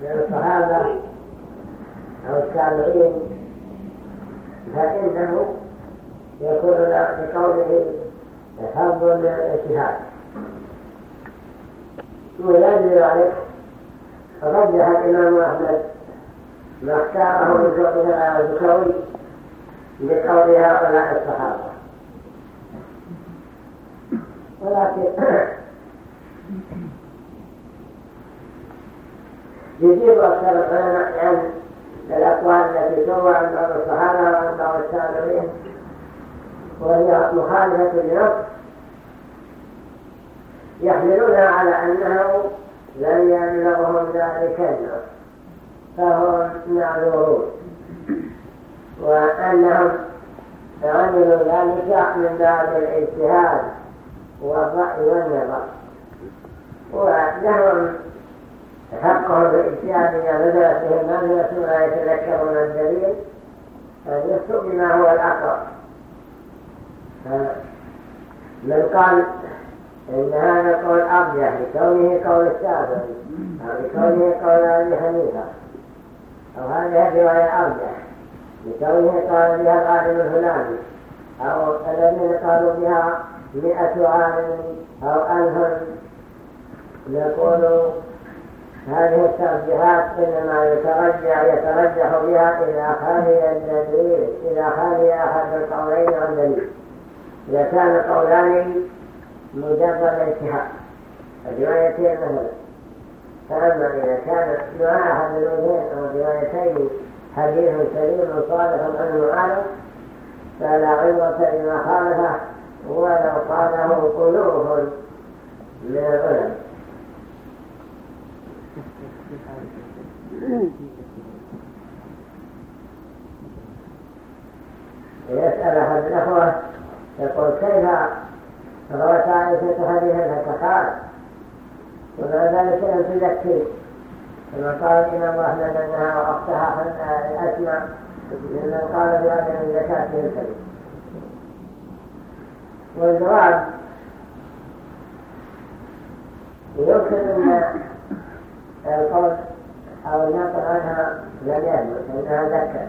من الصحابة أو التابعين فإنه يكون بقوله حظ من الاجتهاد ويدل عليه رجح الإمام أحمد ما اختاره من فقه الزكوي بقول هؤلاء الصحابة. ولكن يجيب أكثر العلماء عن الأقوال التي تروى عن بعض الصحابة وعن بعض التابعين وهي مخالفة لنص يحملونها على أنه لم يبلغهم ذلك النص فهم معذورون وأنهم عملوا ذلك من باب الاجتهاد والرأي والنظر ولهم حقهم بالاجتهاد إذا نزلت بهم منزلة ولا يتذكرون الدليل يفتوا بما هو الأقرب. من قال إن هذا قول أرجح لكونه قول الشافعي أو لكونه قول أبي حنيفة أو هذه الرواية أرجح لكونه قال بها العالم الفلاني أو الذين قالوا بها مئة عالم أو ألف نقول هذه الترجيحات إنما يترجع يترجح بها إذا خالي الدليل إذا خالي أحد القولين عن دليل إذا كان قولان مجرد اجتهاد الروايتين مثلا. فأما إذا كان مع أحد الوجهين أو روايتين حديث سليم صالح عنه عالم فلا عبرة لما خالفه ولو قاله قلوب من العلم يسأل أحد الأخوة يقول كيف روت عائشة حديثا فتقال ومع ذلك لم تذكر كما قال الإمام أحمد أنها وأختها الأسمى ممن قال بأدم زكاة الكريم والجواب يمكن أن القول أو الناقل عنها لم يثبت أنها ذكر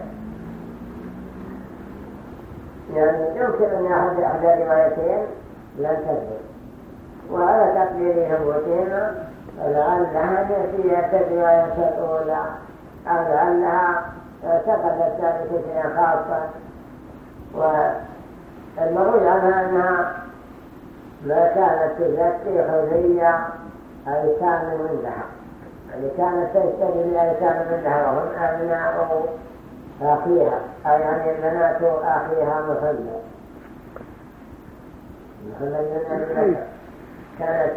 يعني يمكن أن أحد أحد الروايتين لم تثبت وعلى تقدير ثبوتهما فلعلها نسيت الرواية الأولى أو لعلها سقطت شيئا خاصا والمروي عنها أنها ما كانت تزكي حرية أي كان من يعني كانت تشتري بالأيتام منها وهم أبناء أخيها. أي يعني بنات أخيها محمد. محمد من أبي كانت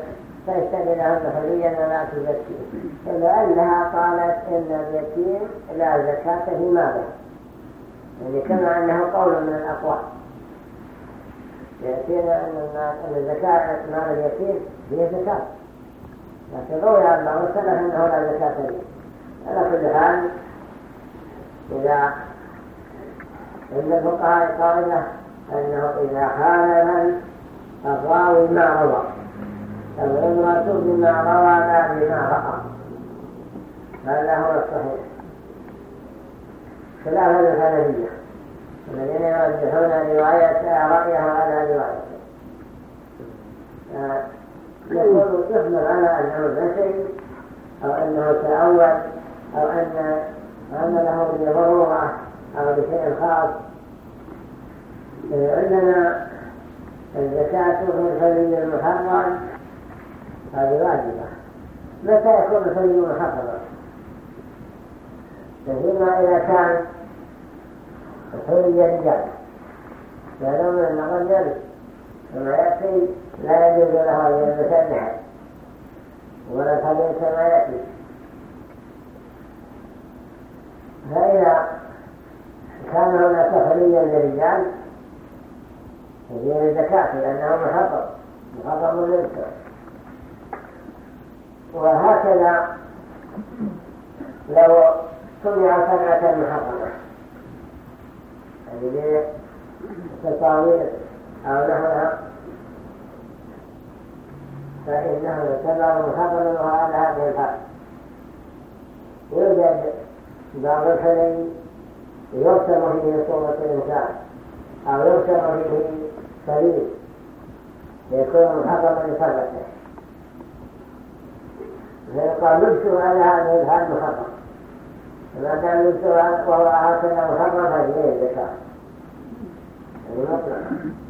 تشتري لهم حريا ولا تزكي فلأنها قالت إن اليتيم لا زكاة في ماله. يعني كما أنه قول من الأقوال. يأتينا أن الزكاة مال اليتيم هي زكاة. لكن روي عن بعض إنه لا زكاه فيه على كل حال إذا عند الفقهاء قاعدة أنه إذا خالف الراوي ما روى. العبرة بما روى لا بما رأى. هذا هو الصحيح. خلاف الحنفية. الذين يرجحون رواية رأيها على روايته يكون يحمل على أنه نسي أو أنه تأول أو أن عمله بضرورة أو بشيء خاص عندنا الزكاة في الحلي المحرم هذه واجبة متى يكون الحلي محرما فيما إذا كان الحلي رجال فلو من الرجل كما يأتي لا يجوز له أن يلبس ولا الحديث كما يأتي فإذا كان هناك حليا للرجال ففيه الزكاة لأنه محطم محطم للسر وهكذا لو سمع محرمة. يعني بتصاوير أو نحوها فإنه يعتبر محرما على هذه الحال بعض الحلي يرسم فيه صورة الإنسان أو يرسم فيه سليم يكون محرما لصرفه فيقال لبسه على هذه الحال محرم فما كان لبسه وهو هكذا فهي الزكاة يعني مطلقا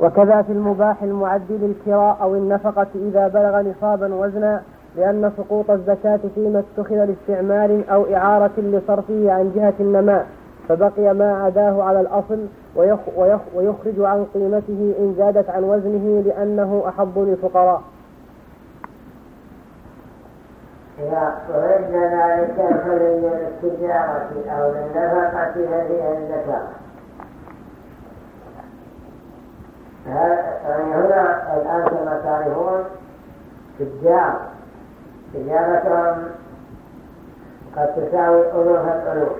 وكذا في المباح المعد للكراء أو النفقة إذا بلغ نصابا وزنا لأن سقوط الزكاة فيما اتخذ لاستعمال أو إعارة لصرفه عن جهة النماء فبقي ما عداه على الأصل ويخ ويخ ويخرج عن قيمته إن زادت عن وزنه لأنه أحب للفقراء. إذا ورد ذلك فللتجارة أو للنفقة ففيها الزكاة. يعني هنا الآن كما تعرفون تجار. تجارتهم قد تساوي ألوف الألوف.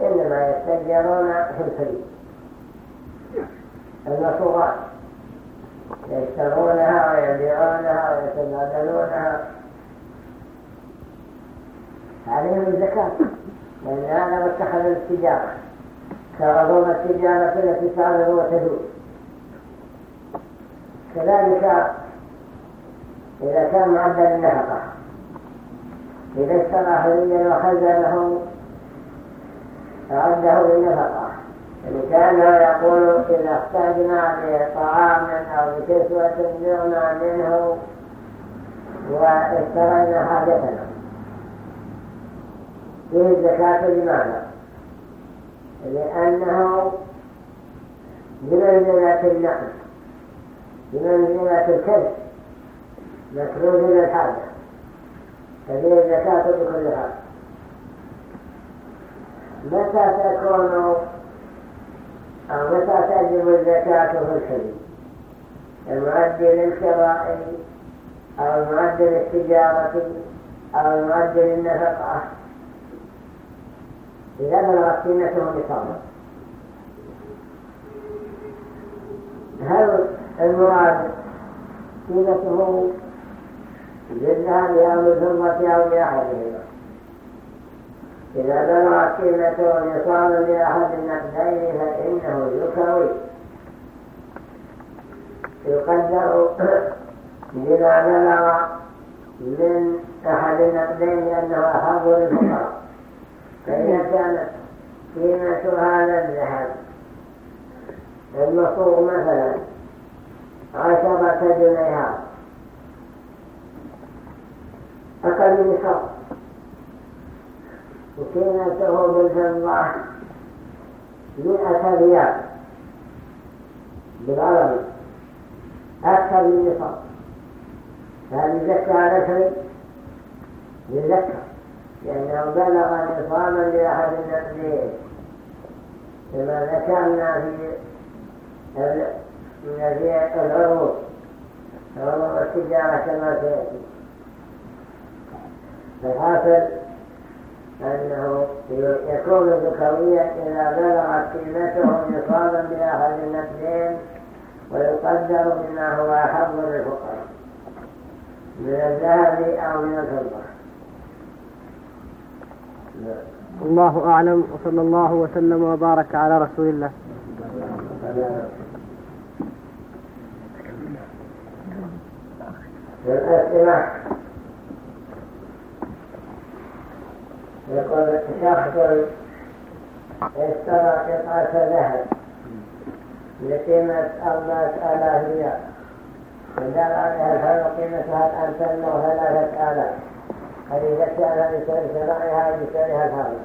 إنما يتجرون في الفريق المصورات يشترونها ويبيعونها ويتبادلونها. عليهم الزكاة لأن هذا متخذ التجارة. كرضوم التجارة التي تعرض وتدور. كذلك إذا كان معدل النفقة إذا اشترى هديا وخزنه أعده للنفقة. كان يقول إذا أحتاجنا لطعام أو لكسوة جرنا منه واشترينا حاجتنا. فيه الزكاة لماذا؟ لأنه بمنزلة النقل. بمنزلة الكذب مكروه للحاجة ففيه الزكاة بكل حال متى تكون أو متى تجب الزكاة في الحلي المعدل للشراء أو المعدل للتجارة أو المعدل للنفقة؟ إذا بلغت قيمته نصابا هل المراد. قيمته بالذهب أو بالفضة أو بأحدهما إذا بلغت قيمته نصابا لأحد النقدين فإنه يكوي. يقدر بما بلغ من أحد النقدين أنه أحب للفقراء. فإذا كانت قيمة هذا الذهب المصوغ مثلا. عشرة جنيهات أقل نصاب وقيمته بالفضة مئة ريال. بالعربي. أكثر من نصاب هذه زكى على شيء؟ يذكر لأنه بلغ نصابا لأحد النقدين كما ذكرنا في في العروض عروض التجارة كما سيأتي الحاصل أنه يكون ذكويا إذا بلغت قيمته نصابا بأحد النقدين ويقدر بما هو أحب للفقراء من الذهب أو من الفضة الله أعلم وصلى الله وسلم وبارك على رسول الله. الأسئلة يقول شخص اشترى قطعة ذهب لقيمة أربعة آلاف ريال فدار عليها الحول قيمتها الآن سنة وثلاثة آلاف. هل يزكيها بشرائها بسعرها الحاضر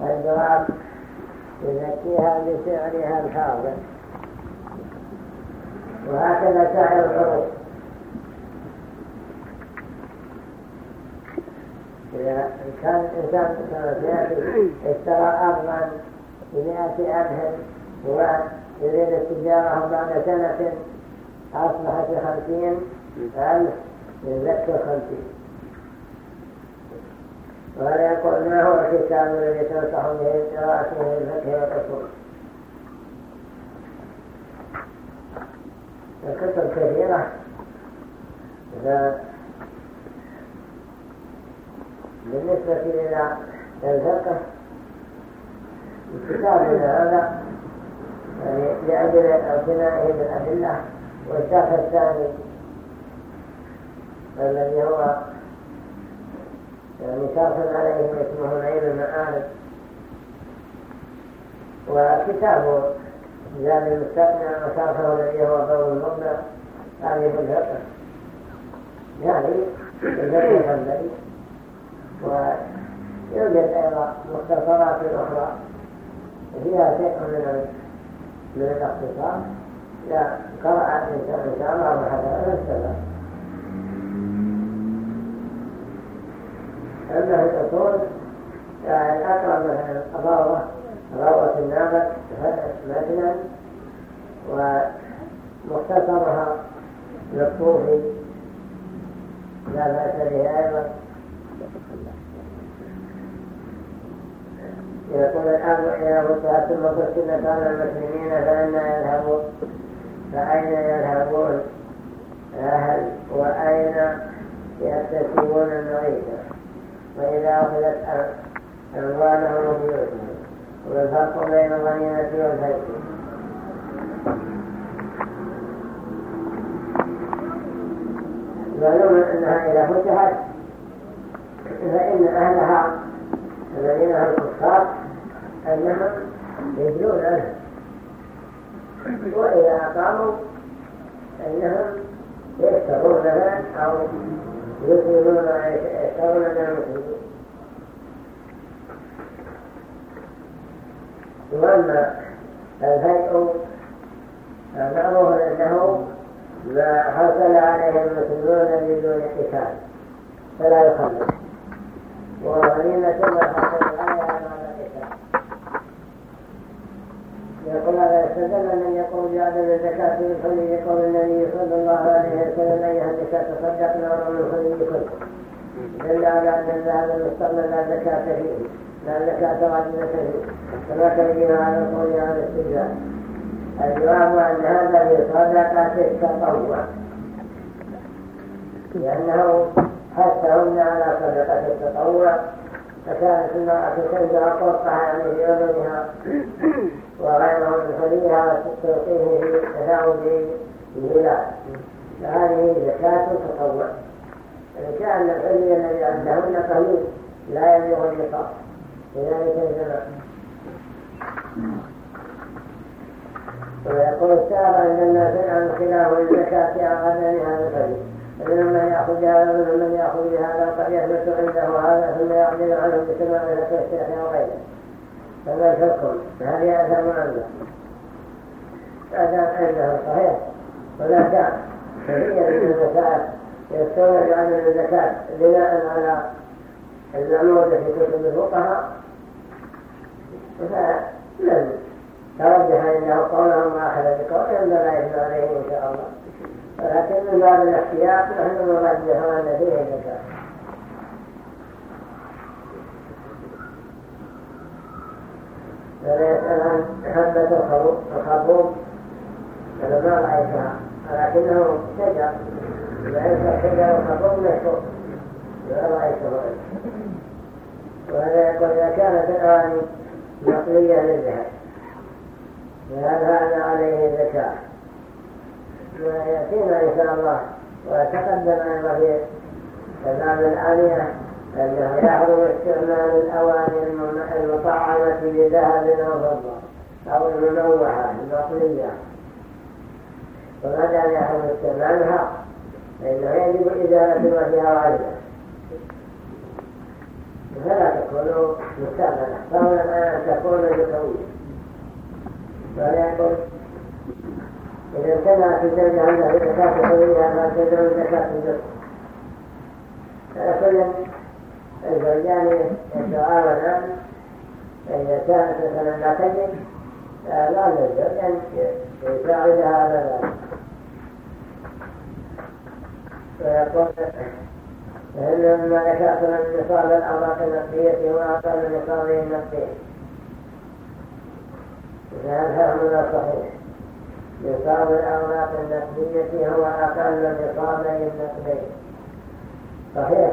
الجواب يزكيها بسعرها الحاضر وهكذا سائر الحروف. إذا كان الإنسان اشترى أرضا بمئة ألف ويريد التجارة بعد سنة أصبحت خمسين ألف يزكي خمسين. وهذا يقول ما هو الكتاب الذي تنصح به دراسه الفقه والأصول؟ الكتب كثيرة. بالنسبة إلى الفقه كتابنا هذا يعني لأجل اعتنائه بالأدلة والشرح الثاني الذي هو يعني شرح عليه اسمه نيل المعارف. وكتاب زاد المستقنع وشرحه الذي هو ضوء المبنى تعريف الفقه. يعني الفقه الحنبلي ويوجد أيضا مختصرات أخرى فيها شيء من الاختصار لا قرأ الإنسان إن شاء الله وحتى نفسه أما الأصول الأقرب مثلا الروضة روضة النابت مثلا ومختصرها للطوفي لا بأس به أيضا. يقول الأرض إذا فتحت ثم قتلت على المسلمين فأين يذهبون فأين يذهبون أهل وأين يكتسبون المعيشة وإذا أخذت أموالهم وبيوتهم والفرق بين الغنيمة والفيء معلوم أنها إذا فتحت. فإن أهلها الذين هم الكفار أنهم يجلون عنه. وإذا أقاموا فإنهم يشترونها أو يسلمون يشترون من المسلمين. وأما الفيء معروف أنه ما حصل عليه المسلمون بدون قتال فلا يخلص وغنيمة ما حصل عليها بعد قتال يقول هذا يستدل من يقول بعدم الزكاة من خلي يقول النبي صلى الله عليه وسلم أيها الزكاة تصدقنا ومن كل دل على أن الذهب المستقبل لا زكاة فيه لا زكاة واجبة فيه. كما كان على القول على الاستدلال. الجواب أن هذا في صدقة التطوع لأنه حثهن على صدقة التطوع فكانت المرأة تنزع قرطها في أذنها وغيره من خليها وتلقيه في تثاؤب الهلال فهذه زكاة تطوع إن كان الحلي الذي عندهن قليل لا يبلغ النصاب في ذلك الزمان ويقول السابع أن الناس عن خلاف الزكاة أعظم من هذا الحديث فمنهم من يأخذ هذا ومنهم من يأخذ بهذا وقد يثبت عنده هذا ثم يعدل عنه بسماع لك الشيخ وغيره فما الحكم. هل يأثم لا هذا عنده صحيح؟ ولا كان كثير من المسائل يستولد عن الزكاة. بناء على المعمودة في كتب الفقهاء. فمن ترجح انه قولهم وأخذ بقولهم فلا يثنى عليه إن شاء الله. ولكن من باب الاحتياط نحن نرجح ان فيه الزكاه فلا يسأل عن حبة الخربوب أنا ما رأيتها ولكنه شجر لأن الشجر الخربوب مشهور ما رأيته وهذا يقول إذا كانت الأواني مقلية للذهب فهل هذا عليه زكاة ويأتينا إن شاء الله. وتقدم أيضا في الباب الآلية أنه يحرم استعمال الأواني المطعمة بذهب أو فضة أو المنوحة المقلية وما دام يحرم استعمالها؟ فإنه يجب إزالة فيها وعلمه فلا تكون مستعملة فهنا أن تكون بقوية. ولكن إذا امتنعت الزوجة عنها بزكاة حرية ما تدعو زكاة الزوج فكل الزوجان يتعاونان فإذا كانت مثلا لا تجد لا للزوج أن يساعدها على ذلك ويقول فإن مما ذكرت من نصاب الأوراق النقدية هو أقل نصابه النقديه فهذا من الصحيح نصاب الأوراق النقدية هو أقل نصابي النقدين صحيح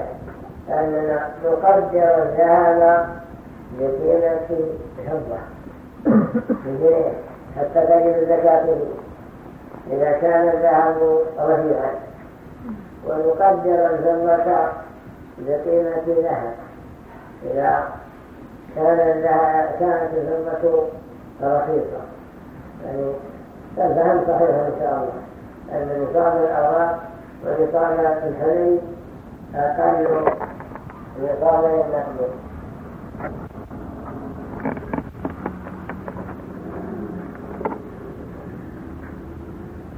أننا نقدر الذهب بقيمة فضة حتى تجد الزكاة إذا كان الذهب رفيعا ونقدر الفضة بقيمة ذهب إذا كان كانت الفضة رخيصة. يعني الفهم صحيح إن شاء الله. أن نصاب الأوراق ونصاب الحلي أقل نصاب النقد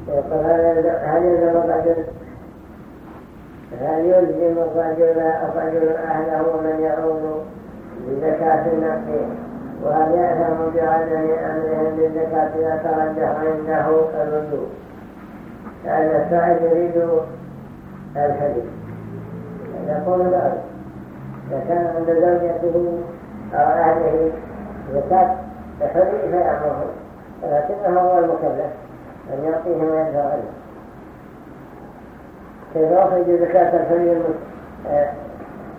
يقول هل يلزم الرجل هل يلزم الرجل أهله من يعود بزكاة النقد يأثم بعدم أمرهم بالزكاة إذا ترجح عنده الوجوب لأن السائل يريد الحديث يقول ذلك إذا كان عند زوجته أو أهله زكاة الحديث فيأمره ولكنه هو المكلف أن يعطيه ما يدفع عنه كيف يخرج زكاة الحلي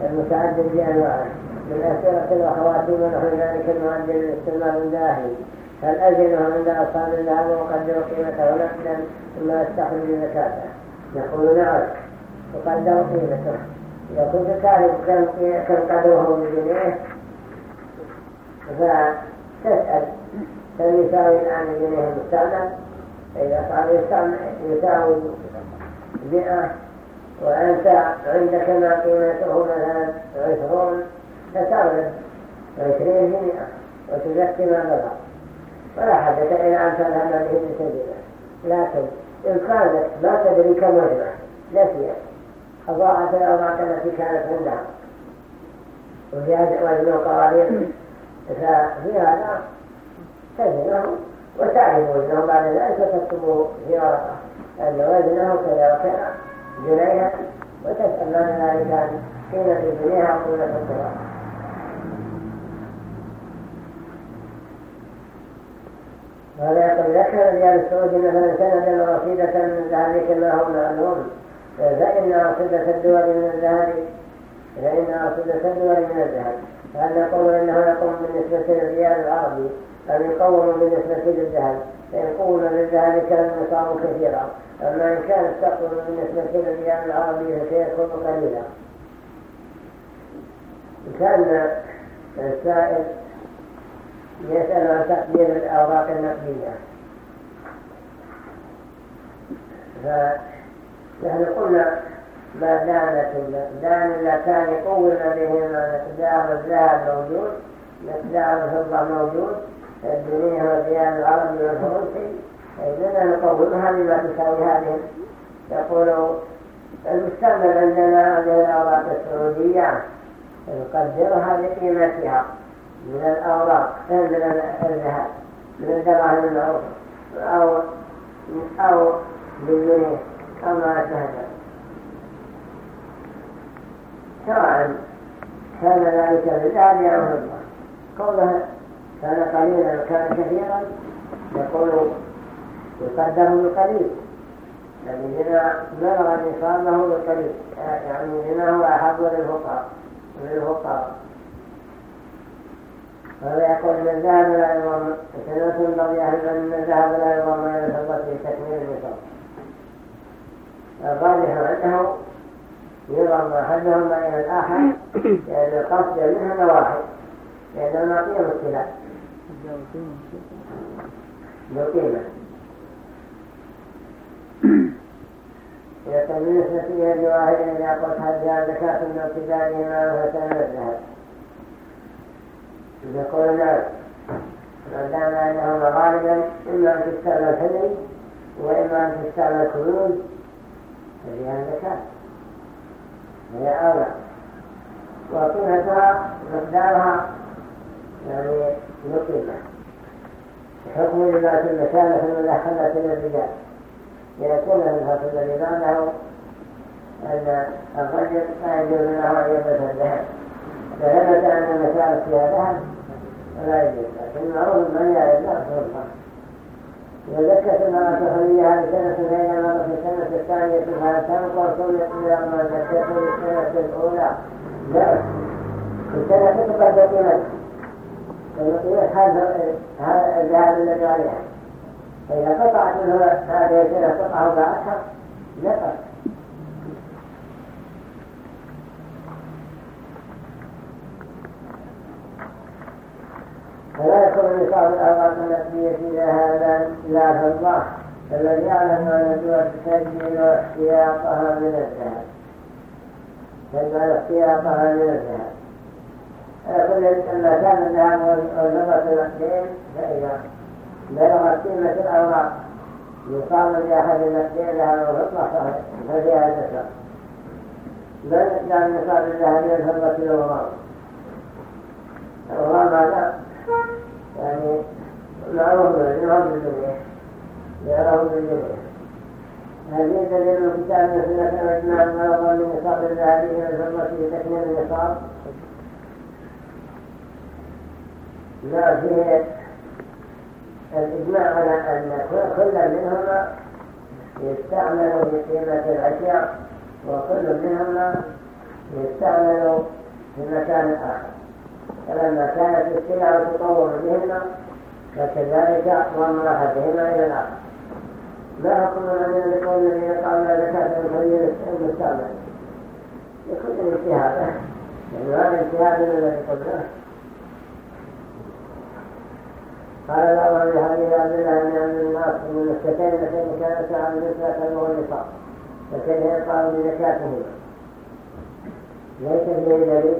المتعدد بأنواعه من أسئلة الأخوات ونحو ذلك المعدل للاستعمال الداخلي. هل أجله عند أصحاب الذهب وقدروا قيمته نقدا ثم يستخرج زكاته؟ يقول نعم. وقدروا قيمته. كنت تعرف كم قدره بجنيه فتسأل. هل يساوي الآن الجنيه المستعمل. فإذا صار يساوي مئة وأنت عندك ما قيمته مثلا عشرون. فتعرف عشرين بمئة وتزكي ما بلغ ولا حدث إلى أن تذهب به بسبيله لكن إن كانت ما تدري كم وجبة نسيت. أضاعت الأوراق التي كانت عندها. وزيادة وزن القوارير ففي هذا تزنه وتعرف وزنه بعد ذلك تكتبه في ورقة أن وزنه كذا وكذا. جنيها وتسأل من ذلك. قيمة جنيها وقيمة الدولار وهذا يقول ذكر رجال السعود مثلا سندا ورصيدة من ذهب كما هو معلوم فإن رصيدة الدول من الذهب فإن رصيدة الدول من الذهب. فهل نقول إنه يقوم بالنسبة للريال العربي؟ أم يقوم بالنسبة للذهب؟ فيقول للذهب كان النصاب كثيرا. أما إن كانت تقوم بالنسبة للريال العربي فسيكون قليلا. كان السائل يسأل عن تقدير الأوراق النقدية فنحن قلنا ما دانت الدان اللتان قوم بهما مقدار الذهب موجود مقدار الفضة موجود الدنيا والريال العربي والفرنسي فإننا نقومها بما تساوي هذه. يقول المستعمل عندنا هذه الأوراق السعودية نقدرها بقيمتها. من الأوراق من الذهب من الدراهم المعروفة أو أو بالجنيه أو ما أشبه سواء كان ذلك بالذهب أو الفضة قوله كان قليلا وكان كثيرا يقول يقدر بالقليل. يعني هنا بلغ نصابه بالقليل يعني هنا هو أحب للفقراء. وهذا يقول إن الذهب لا يضم سنة بغي أهل أن الذهب لا يضم إلى الفضة في تكميل النصاب الراجح أنه يضم أحدهما إلى الآخر لأن القصد منهما واحد لأن ما قيم الخلاف بقيمة يقول بالنسبة إلى الجواهر إذا قلت هل جاء زكاة من ابتدائهما فسنة الذهب؟ يقول نعم ما دام انهما غالبا إما أن تستعمل حلي وإما أن تستعمل كنوز ففيها الزكاه هي أولى. وقيمتها مقدارها يعني نقيمه حكم لباس المكانه المدخله إلى الرجال يكون الفصل الذي بعده أن الرجل لا يجوز له أن يلبس الذهب. فثبت أن المسائل فيها ذهب فلا يجوز. لكن المعروف من لا يجوز فرصة وزكت المرأة خليها لسنة فإذا مرت السنة الثانية فلا تنقص إلى ما زكته السنة الأولى. لا. السنة تبقى قيمة قيمة هذا الذهب الذي عليها. فإذا قطعت منه هذه السنة قطعه باعتها نقص. فلا يكون نصاب الأوقات النسبية إلى هذا لا فالله الذي يعلم أن الدول تسجل احتياطها من الذهب. تجعل احتياطها من الذهب. كل لما كان الذهب والفضة نقدين فإذا بلغت قيمة الأوراق يقام لأحد النقدين ذهب وفضة ففيها النسب بل كان نصاب الذهب والفضة الأوراق. الأوراق هذا يعني معروف يرون بالدنيا يرون بالدنيا هذه دليل الكتاب سنة وإجماع مرضا من نصاب الذهب إلى الفضة في تكميل النصاب لا فيه الإجماع على أن كل منهما يستعمل في قيمة الأشياء وكل منهما يستعمل في مكان آخر فلما كانت السلع تطور بهما فكذلك ضمن احدهما إلى الآخر ما حكم الذين يقول الذين قالوا لا زكاه الخير المستعمل يكون اجتهادا يعني هذا اجتهاد الذي قلناه قال بعض الحديث عبد الله بن الناس من السكين التي كانت على مثل والنصاب فكيف يقال بزكاتهما ليس فيه دليل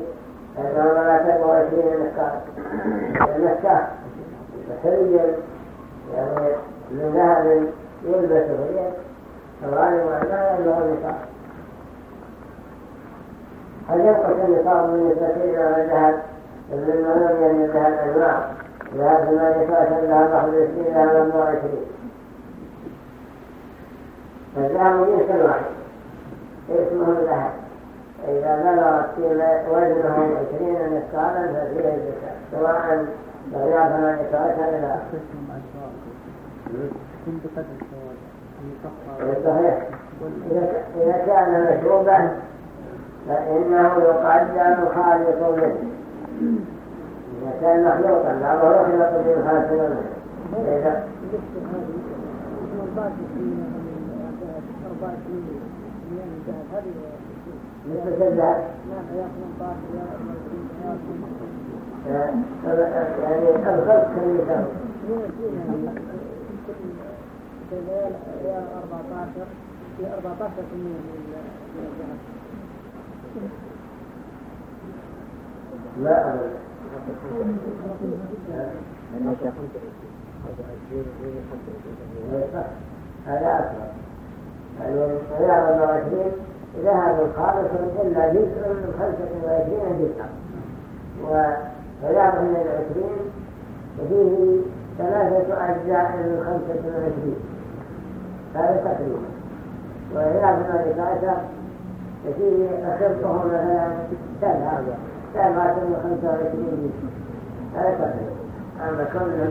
لا تبغى عشرين مسكات المسكات حلي يعني من ذهب يلبس اليد الغالب أنه يبلغ النصاب هل ينقص النصاب نسبتين على الذهب ابن المعلوم يعني الذهب أنواع ذهب ثمانية عشر ذهب واحد وعشرين ذهب أربعة وعشرين فالذهب جنس واحد اسمه الذهب إذا بلغت وزنه عشرين مثقالا ففيه الزكاة سواء بلغ ثمانية عشر إلى صحيح. إذا كان مشروبا فإنه يقدم خالق منه. إذا كان مخلوقا بعضه يخلق به خالق منه. إذا مثل الذهب يعني الخلق كالمثال يا 14 في 14 من لا أبدا هذا أكبر يعني 24 ذهب خالص إلا جزء من خمسة وعشرين جزءا وثلاثة من العشرين فيه ثلاثة أجزاء من خمسة وعشرين. هذا تقريبا وثلاثة من عشر ففيه أخرته مثلا سبعة سبعة من خمسة وعشرين جزء هذا تقريبا أما كونهم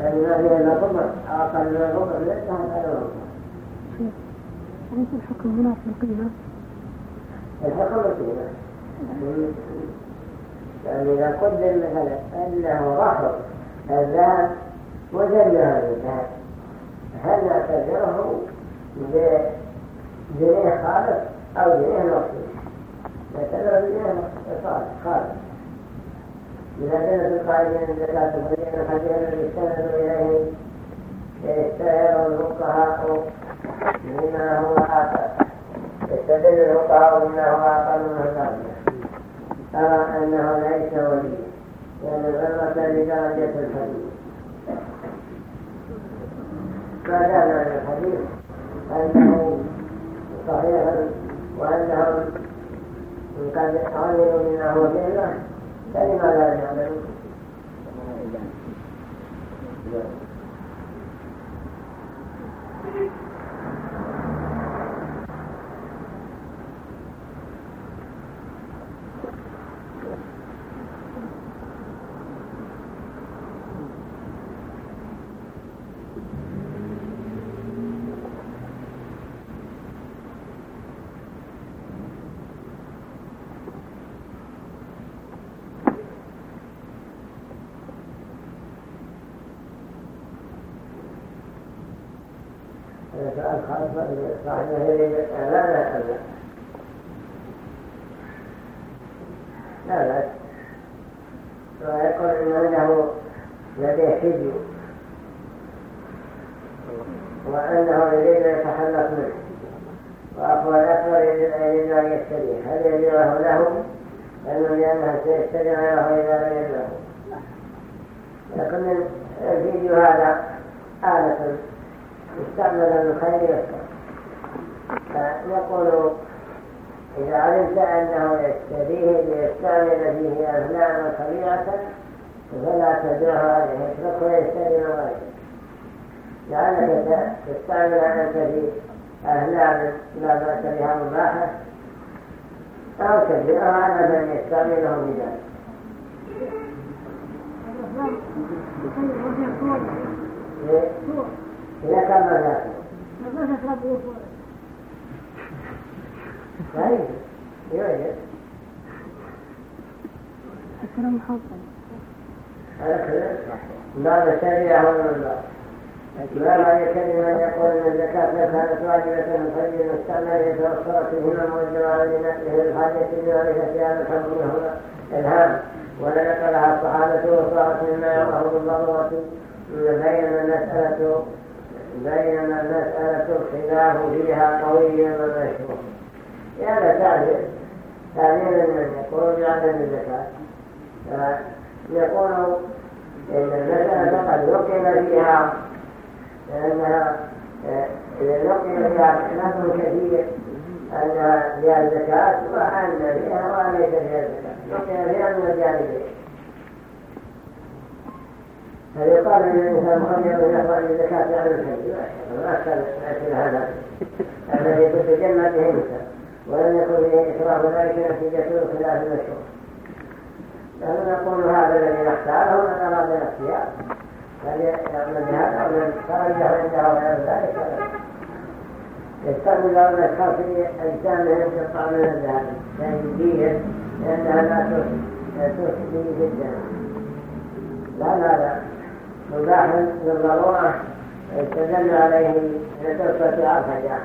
يعني ما فيه إلا قمر أقل من القمر ليس هذا ليس الحكم هنا في القيمة الحكم القيمة يعني إذا قدر مثلا أنه رفض الذهب وزنها للذهب هل نعتبره بجنيه خالص أو جنيه نصف نعتبره بجنيه خالص إذا كانت القائدين الزكاة الحديث الحديث الذي استندوا إليه يستعير الفقهاء بما هو آخر يستدل الفقهاء هو أقل من ذلك ترى أنه ليس ولي لأن الغرة لدرجة الحديث ما دام عن الحديث أنه صحيح وأنهم قد علموا بما هو فيه فلماذا لا يعملون الخاصة صاحبه يريد لا لا لا لا بأس ويقول إنه لديه فيديو وأنه يريد أن يتخلص منه وأخوة الأكبر يريد أن يشتريه هل يبيعه له لأنه لأنها سيشتري غيره إذا لم يبيعه لكن الفيديو هذا آلة يستعمل للخير والشر فنقول إذا علمت أنه يشتريه ليستعمل فيه أفلاما خبيرة فلا تدعه عليه اتركه يشتري من غيره لعلك تستعمل أنت في أهلام لا بأس بها مباحة أو تبدأ على من يستعمله بذلك إذا كان مذاكر طيب يوجد حاصل هذا كذا بعد الشريعة هو من ما معنى كلمة يقول أن الزكاة لا كانت واجبة من خير المستعمل يتوفرت بهما موجبة على نفسه الحاجة بذلك في هذا الحمد هنا الهام ولا نقلها الصحابة وصارت مما يقعه بالضرورة. بين المسألة بين المسألة الخلاف فيها قوي ومشهور هذا تعبير تعبير من يقول بعدم الزكاة؟ يقول إن المسألة قد وكل فيها لأنها نقل فيها خلاف كثير أنها فيها الزكاة وأن فيها وليس فيها الزكاة نقل فيها من الجانبين. فيقال إن الإنسان مخير من اخراج الزكاة عن الحي ما أكثر هذا. الذي تتجمع به الانسان ولم يكن فيه اكراه ذلك نتيجة خلاف المشروع. نحن نقول هذا الذي نختاره من اراد الاختيار فليعمل بهذا ومن ترجح عنده غير ذلك يستعمل بعض الاشخاص في اجسامهم قطع من الذهب تنجيه لانها لا تفسد جدا. لا لا لا. مباح للضرورة استدل عليه لقصه عرفجه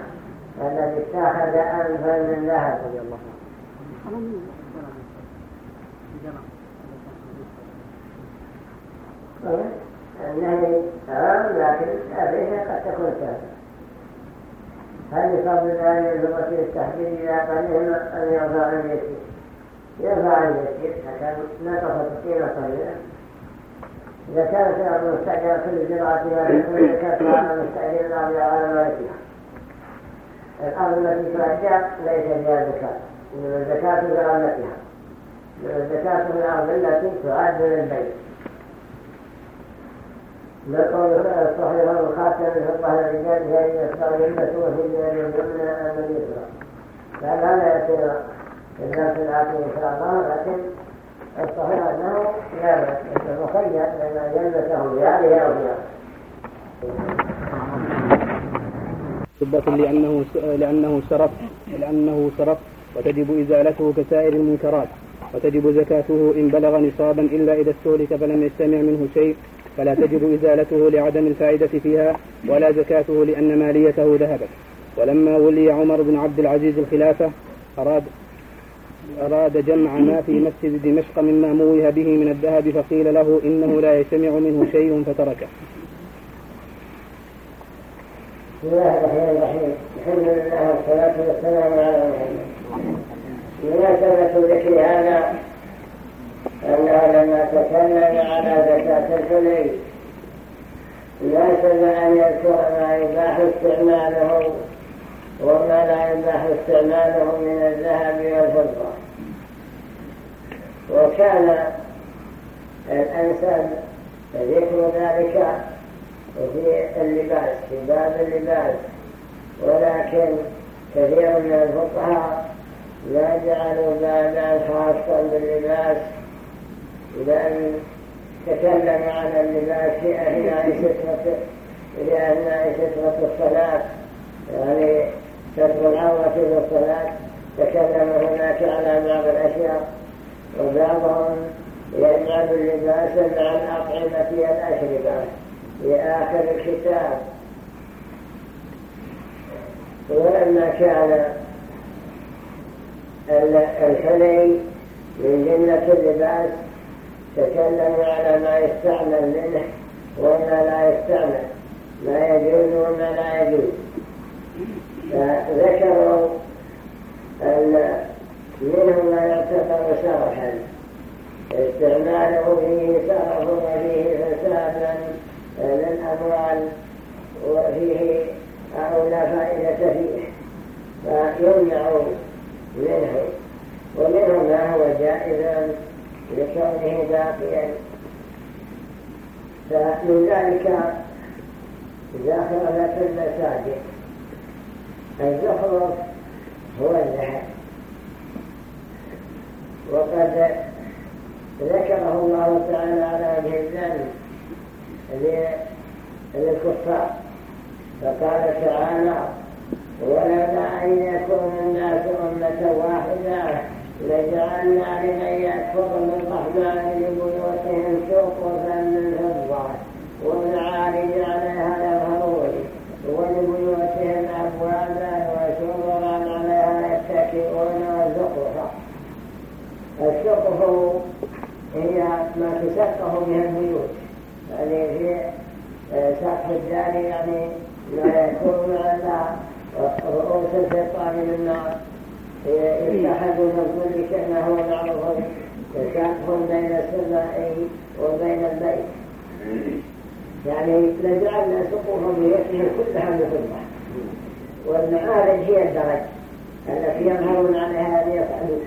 الذي اتخذ أنفا من ذهب. رضي الله عنه. النهي حرام لكن هذه قد تكون سهلة هل يصاب الآن اللغة التحديد إلى قليل أن يرفع عن اليسير يرفع اليسير حتى نقصت قيمة طويلة إذا كانت الأرض مستعجلة كل زراعتها يكون زكاتها على مستعجل الأرض على مالكها الأرض التي تؤجر ليس فيها زكاة إنما الزكاة برامتها الزكاة في الأرض التي تعد للبيت. لقول الصحيح الخاتم في الظهر الرجال هي يستغلمة وفي الجنة يمنى أمن يسرى فهذا لا يأتي إلا في العقل إن شاء الله لكن الصحيح أنه لا بأس المخير لما جنته بهذه أو بهذه لأنه لأنه شرف لأنه شرف وتجب إزالته كسائر المنكرات وتجب زكاته إن بلغ نصابا إلا إذا استهلك فلم يجتمع منه شيء. فلا تجب إزالته لعدم الفائدة فيها ولا زكاته لأن ماليته ذهبت. ولما ولي عمر بن عبد العزيز الخلافة أراد أراد جمع ما في مسجد دمشق مما موه به من الذهب فقيل له إنه لا يجتمع منه شيء فتركه. بسم الله الرحمن الرحيم. الحمد لله والصلاة والسلام على محمد مناسبة ذكر هذا أنه لما تكلم على زكاة الحلي ناسب أن يذكر ما يباح استعماله وما لا يباح استعماله من الذهب والفضة. وكان الأنسب ذكر ذلك في اللباس في باب اللباس. ولكن كثير من الفقهاء لا جعلوا بابا خاصا باللباس لأن تكلم عن اللباس في أثناء سترة في أثناء سترة الصلاة. يعني ستر العورة في الصلاة. تكلم هناك على بعض الأشياء. وبعضهم يجعل اللباس مع الأطعمة الأشربة في آخر الكتاب. ولما كان الحلي من جنة اللباس تكلموا على ما يستعمل منه وما لا يستعمل. ما يجوز وما لا يجوز. فذكروا أن منهم ما يعتبر شرحا. استعماله فيه سرف وفيه فسادا للأموال وفيه أو لا فائدة فيه. فيمنع منه. ومنه ما هو جائز لكونه باقيا فمن ذلك زخرفة المساجد. الزخرف هو الذهب. وقد ذكره الله تعالى على وجه الذنب للكفار. فقال تعالى ولولا أن يكون الناس أمة واحدة لجعلنا لمن يكفر بالرحمن لبيوتهم سقفا من فضة والمعارج عليها يظهرون ولبيوتهم أبوابا وسررا عليها يتكئون وزخرفا السقف هي ما تسقف بها البيوت يعني في سقف الدار يعني ما يكون على رؤوس الشيطان من النار يتحدث كل كأنه معروف سقف بين السماء وبين البيت. يعني لجعلنا سقوف بيوتهم كلها بفضة والمعارج هي الدرج. التي يظهرون عليها ليصعدوا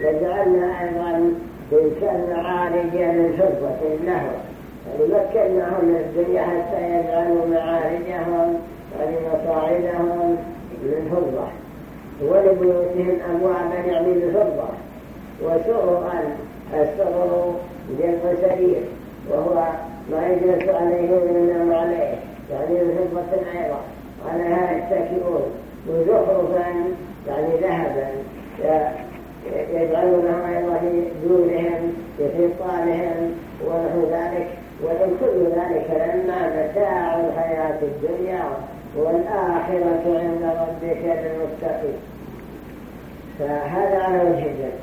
لجعلنا أيضا تلك المعارج من فضة له فلمكناهم من الدنيا حتى يجعلوا معارجهم ولمصاعدهم من فضة ولبيوتهم أبوابا يعني بفضة وسررا السرر جلب سرير وهو ما يجلس عليه وينام عليه يعني من فضة أيضا عليها يتكئون وزخرفا يعني ذهبا. يجعلونه أيضا في دونهم في فطالهم ونحو ذلك. وإن كل ذلك لما متاع الحياة الدنيا. والآخرة عند ربك للمتقين فهذا على وجه الجنة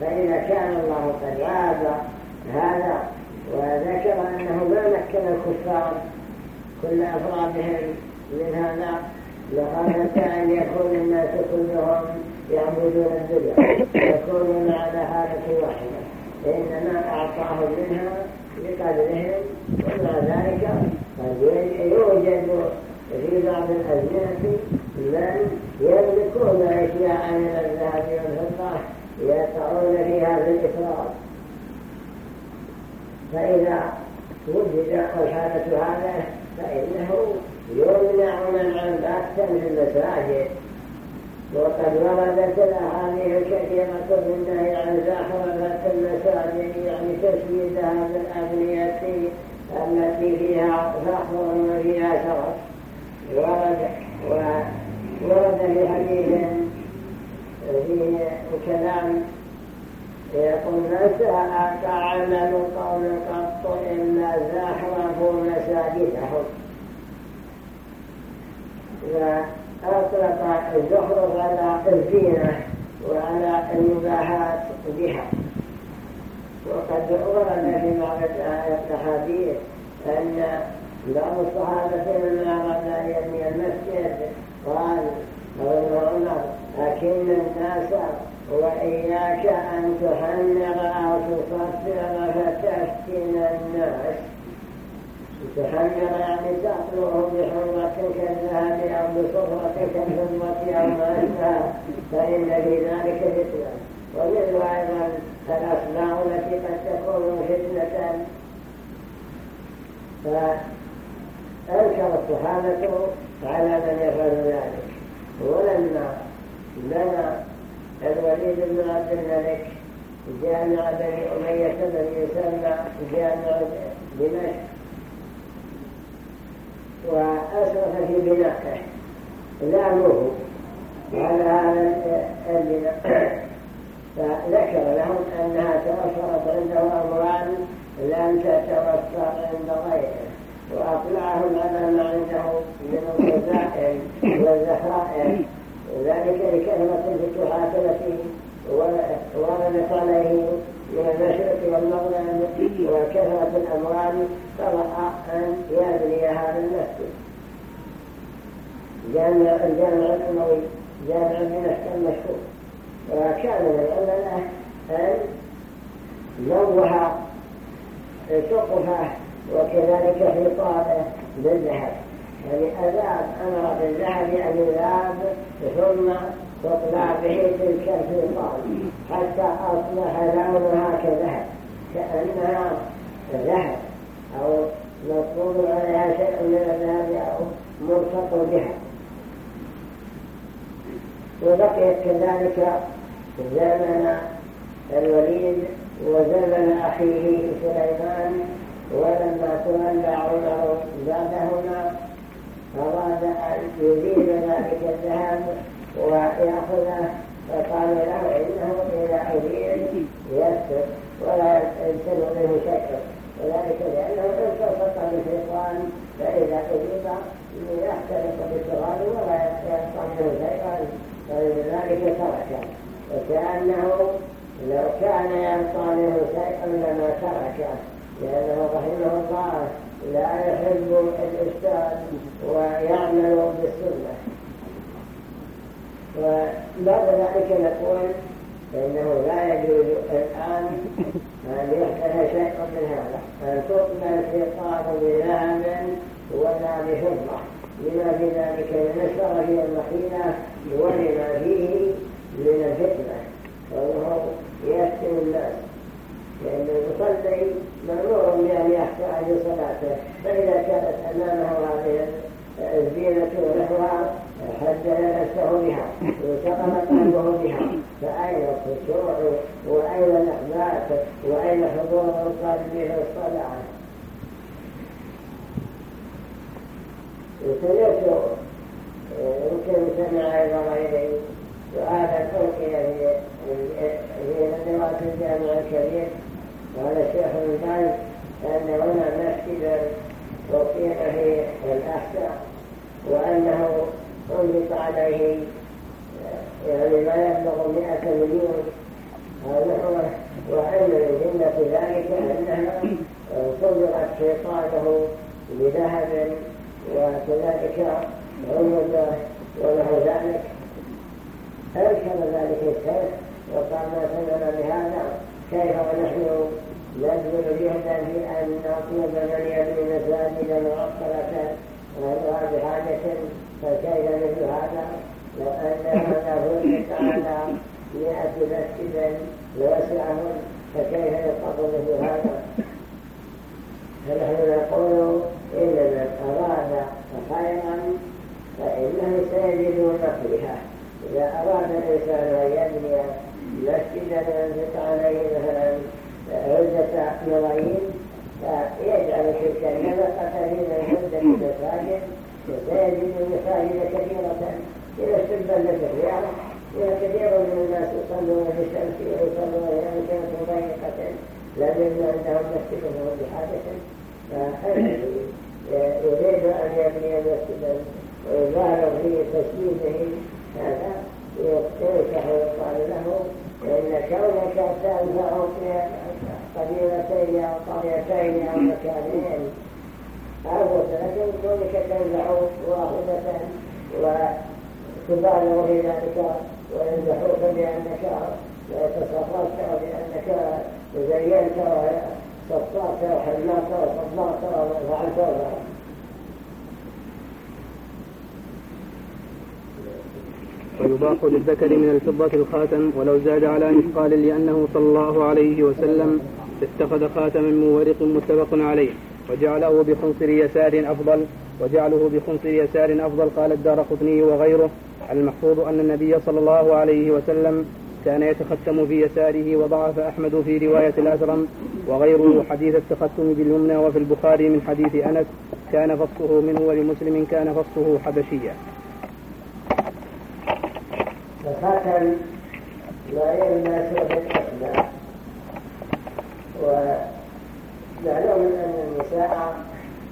فإذا كان الله قد عاد هذا وذكر أنه ما مكن الكفار كل أفرادهم من هذا لقد أن يكون الناس كلهم يعبدون الدنيا يكونون على حالة واحدة. إنما أعطاهم منها بقدرهم ومع ذلك قد يوجد في بعض الأزمنة من يملكون أشياء من الذهب والفضة يقعون فيها في الإفراط فإذا وجد الحالة هذا فإنه يمنع منعا باتا في المساجد. وقد وردت الاحاديث الكثيرة في النهي عن زحمه المساجد يعني تسويدها بالابنيه التي فيها فخر وفيها شرف. ورد ورد في حديث في كلام يقول ما سأل عمل قوم قط إلا زحرفوا مساجدهم. أطلق الزخرف على الزينة وعلى المباحات بها. وقد ورد في بعض الأحاديث أن بعض الصحابة لما أراد أن يبني المسجد. قال عمر أكن الناس وإياك أن تحمر أو تصفر فتفتن الناس. تحمر يعني تأكله بحرمة كالذهب أو بصفرة كالفضة أو ما أشبه فإن في ذلك فتنة. ومنه أيضا الأسماء التي قد تكون فتنة. فأنكر الصحابة على من يفعل ذلك. ولما بنى الوليد بن عبد الملك جامع بني أمية بن يسمى جامع دمشق وأسرف في بنائه لامه على هذا البناء. فذكر لهم أنها توفرت عنده أموال لم تتوفر عند غيره. وأطلعهم على ما عنده من الخزائن والذخائر ذلك لكثرة الفتوحات التي وردت عليه من المشرق والمغرب وكثرة الأموال فرأى أن يبني هذا المسجد جامع الجامع الأموي جامع دمشق المشهور وكان من العمل أن نوه سقفه وكذلك حيطانه بالذهب يعني أذاب أمر بالذهب أن يذاب ثم تطلع به تلك الحيطان حتى أصبح لونها كذهب. كأنها ذهب أو مطلوب عليها شيء من الذهب أو مرتط بها. وبقيت كذلك زمن الوليد وزمن أخيه سليمان ولما تولى عمر زادهما أراد أن يزيل ذلك الذهب ويأخذه فقال له إنه إذا أريد يسر ولا يمتنع منه شيء وذلك لأنه التصق بالشيطان فإذا أريد يختلط بالتراب ولا يبقى منه شيئا فلذلك تركه وكأنه لو كان يبقى منه شيئا لما تركه لأنه رحمه الله لا يحب الإشتاد ويعمل بالسنة. وبعد ذلك نقول إنه لا يجوز الآن أن يحدث شيء من هذا أن تقبل الشيطان بذهب ولا بفضة لما في ذلك من الشرف المحيلة ولما فيه من الفتنة. وأنه يفتن الناس. لأن المصلي مأمور بأن يحتاج صلاته. فإذا كانت أمامه هذه الزينة ونحوها حدد نفسه بها وشغل قلبه بها. فأين الخشوع وأين الإخلاص وأين حضور القلب في الصلاة سمعت يمكن سمع إلى غيري وهذا ألقي في ندوات الجامع الكبير وهذا الشيخ من أن هنا مسجدا وقيل في الأحساء وأنه أنفق عليه يعني ما يبلغ مئة مليون. وأن الجنة ذلك أنها صدرت شيطانه بذهب وكذلك عمد وله ذلك. أنكر ذلك الشيخ وقال ما سمعنا بهذا كيف ونحن نبذل جهدا في أن نطلب من يبني مساجدا معطلة وهو بحاجة. فكيف مثل هذا؟ لو أن فرقت على مئة مسجد لوسعهم فكيف يقض مثل هذا؟ فنحن نقول إن من أراد خيرا فإنه سيجد نقلها إذا أراد الإنسان أن يبني مسجدا ينفق عليه مثلا عدة ملايين فيجعل تلك النفقة في عدة المساجد وسيجد المساجد كثيرة إذا استبدلت الرياض إذا كثير من الناس يصلون في الشمس ويصلون في أمكنة ضيقة لا يجد عندهم مسجد وهو بحاجة. فالذي يريد أن يبني مسجدا ويبالغ في تسجيله هذا يفتح ويقال له إن كونك تنفع قبيلتين أو قريتين أو مكانين أو لكن كونك تنفع واحدة وتبالغ في ذلك ويمدحوك بأنك تصرفت وبأنك زينت وصفات وحلمت وصفات وفعلت وفعلت ويباح للذكر من الفضة الخاتم ولو زاد على مثقال لأنه صلى الله عليه وسلم اتخذ خاتما من ورق متفق عليه. وجعله بخنصر يسار أفضل وجعله بخنصر يسار أفضل قال الدار قطني وغيره. المحفوظ أن النبي صلى الله عليه وسلم كان يتختم في يساره وضعف أحمد في رواية الأثرم وغيره حديث التختم باليمنى وفي البخاري من حديث أنس كان فصه منه ولمسلم كان فصه حبشيا. فختم لا يلمس بالأسماء ومعلوم أن النساء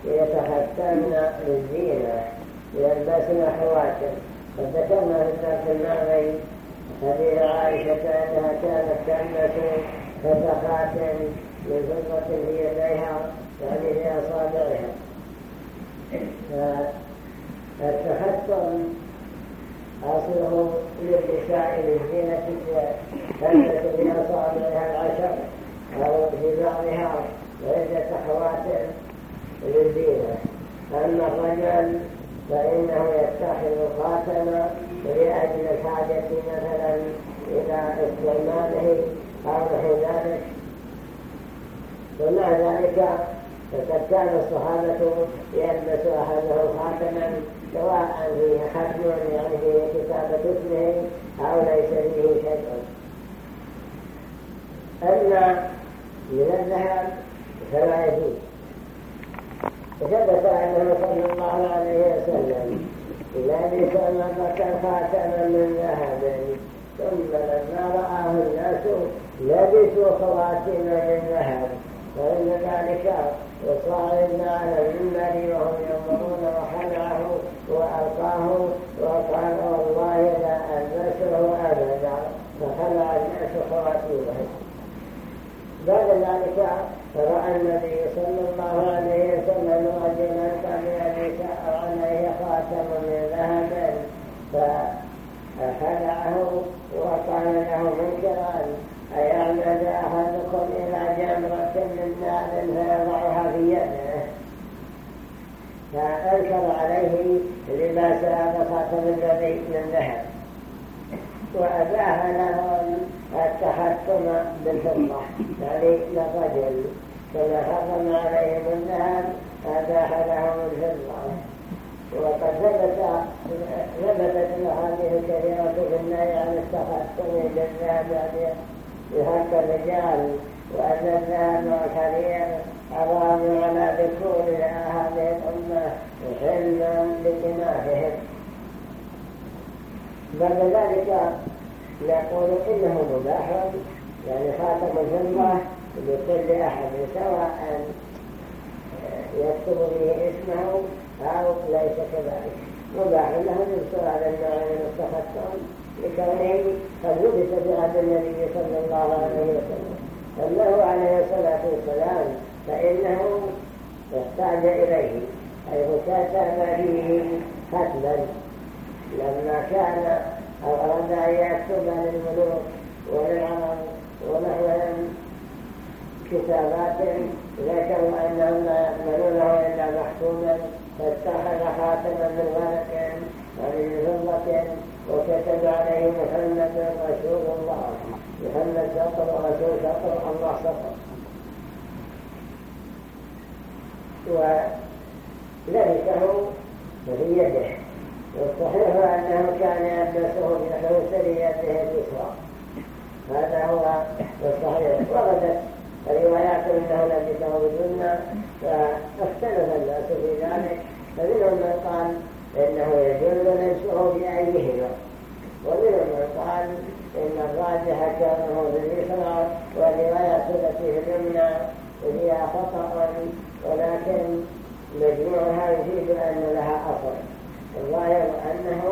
يتختمن للزينة يلبسن خواتم قد ذكرنا في الماضي حديث عائشة أنها كانت تلبس فتخات فضة في يديها يعني في أصابعها. فالتختم أصله للنساء للزينة تلبس في أصابعها العشر أو في بعضها عدة خواتم للزينة أما الرجل فإنه يتخذ خاتما لأجل الحاجة مثلا إلى استعماله أو نحو ذلك. ومع ذلك فقد كان الصحابة يلبس أحدهم خاتما سواء فيه ختم يعني فيه كتابة اسمه أو ليس فيه شيء أما من الذهب فلا يجوز ثبت أنه صلى الله عليه وسلم لبس مرة خاتما من ذهب ثم لما رآه الناس لبسوا خواتم من ذهب فإن ذلك وصاعدنا على المنبر وهم ينظرون وخلعه وألقاه وقال والله لا ألبسه أبدا فخلع الناس خواتيمهم بعد ذلك فرأى النبي صلى الله عليه وسلم رجلا قد يبيت عليه خاتم من ذهب. فخلعه وقال له منكرا أيعمد أحدكم إلى جمرة من نار فيضعها في يده؟ فأنكر عليه لباس هذا خاتم الذي من ذهب. وأباح لهم التحكم بالفضة يعني للرجل. كما حرم عليهم الذهب أباح لهم الفضة. وقد ثبت ثبتت الاحاديث الكثيره في النهي عن التحكم بالذهب يعني بحق الرجال وأن الذهب والحرير على ذكور هذه الامه حلم لدمائهم بعد ذلك يقول إنه مباح. يعني خاتم الفضة لكل أحد سواء يكتب به اسمه أو ليس كذلك مباح له لبس على النوع من التختم لكونه قد لبس عهد النبي صلى الله عليه وسلم أنه عليه الصلاة والسلام فإنه احتاج إليه حيث كتب فيه ختما لما كان أو أراد أن يكتب للملوك وللعرب ونحوهم كتابات ذكروا أنهم لا يقبلونه إلا محكوما فاتخذ خاتما من ورق ومن فضة وكتب عليه محمد رسول الله. محمد سطر ورسول سطر الله سطر ولبسه في يده والصحيح أنه كان يلبسه بحوسر يده اليسرى. هذا هو الصحيح. وردت روايات أنه لبسه بالسنه فاختلف الناس في ذلك. فمنهم من قال إنه يجوز لبسه بايهما ومنهم من قال إن الراجح كانه باليسرى والروايات التي في اليمنى هي خطأ ولكن مجموعها يفيد ان لها اصل الظاهر أنه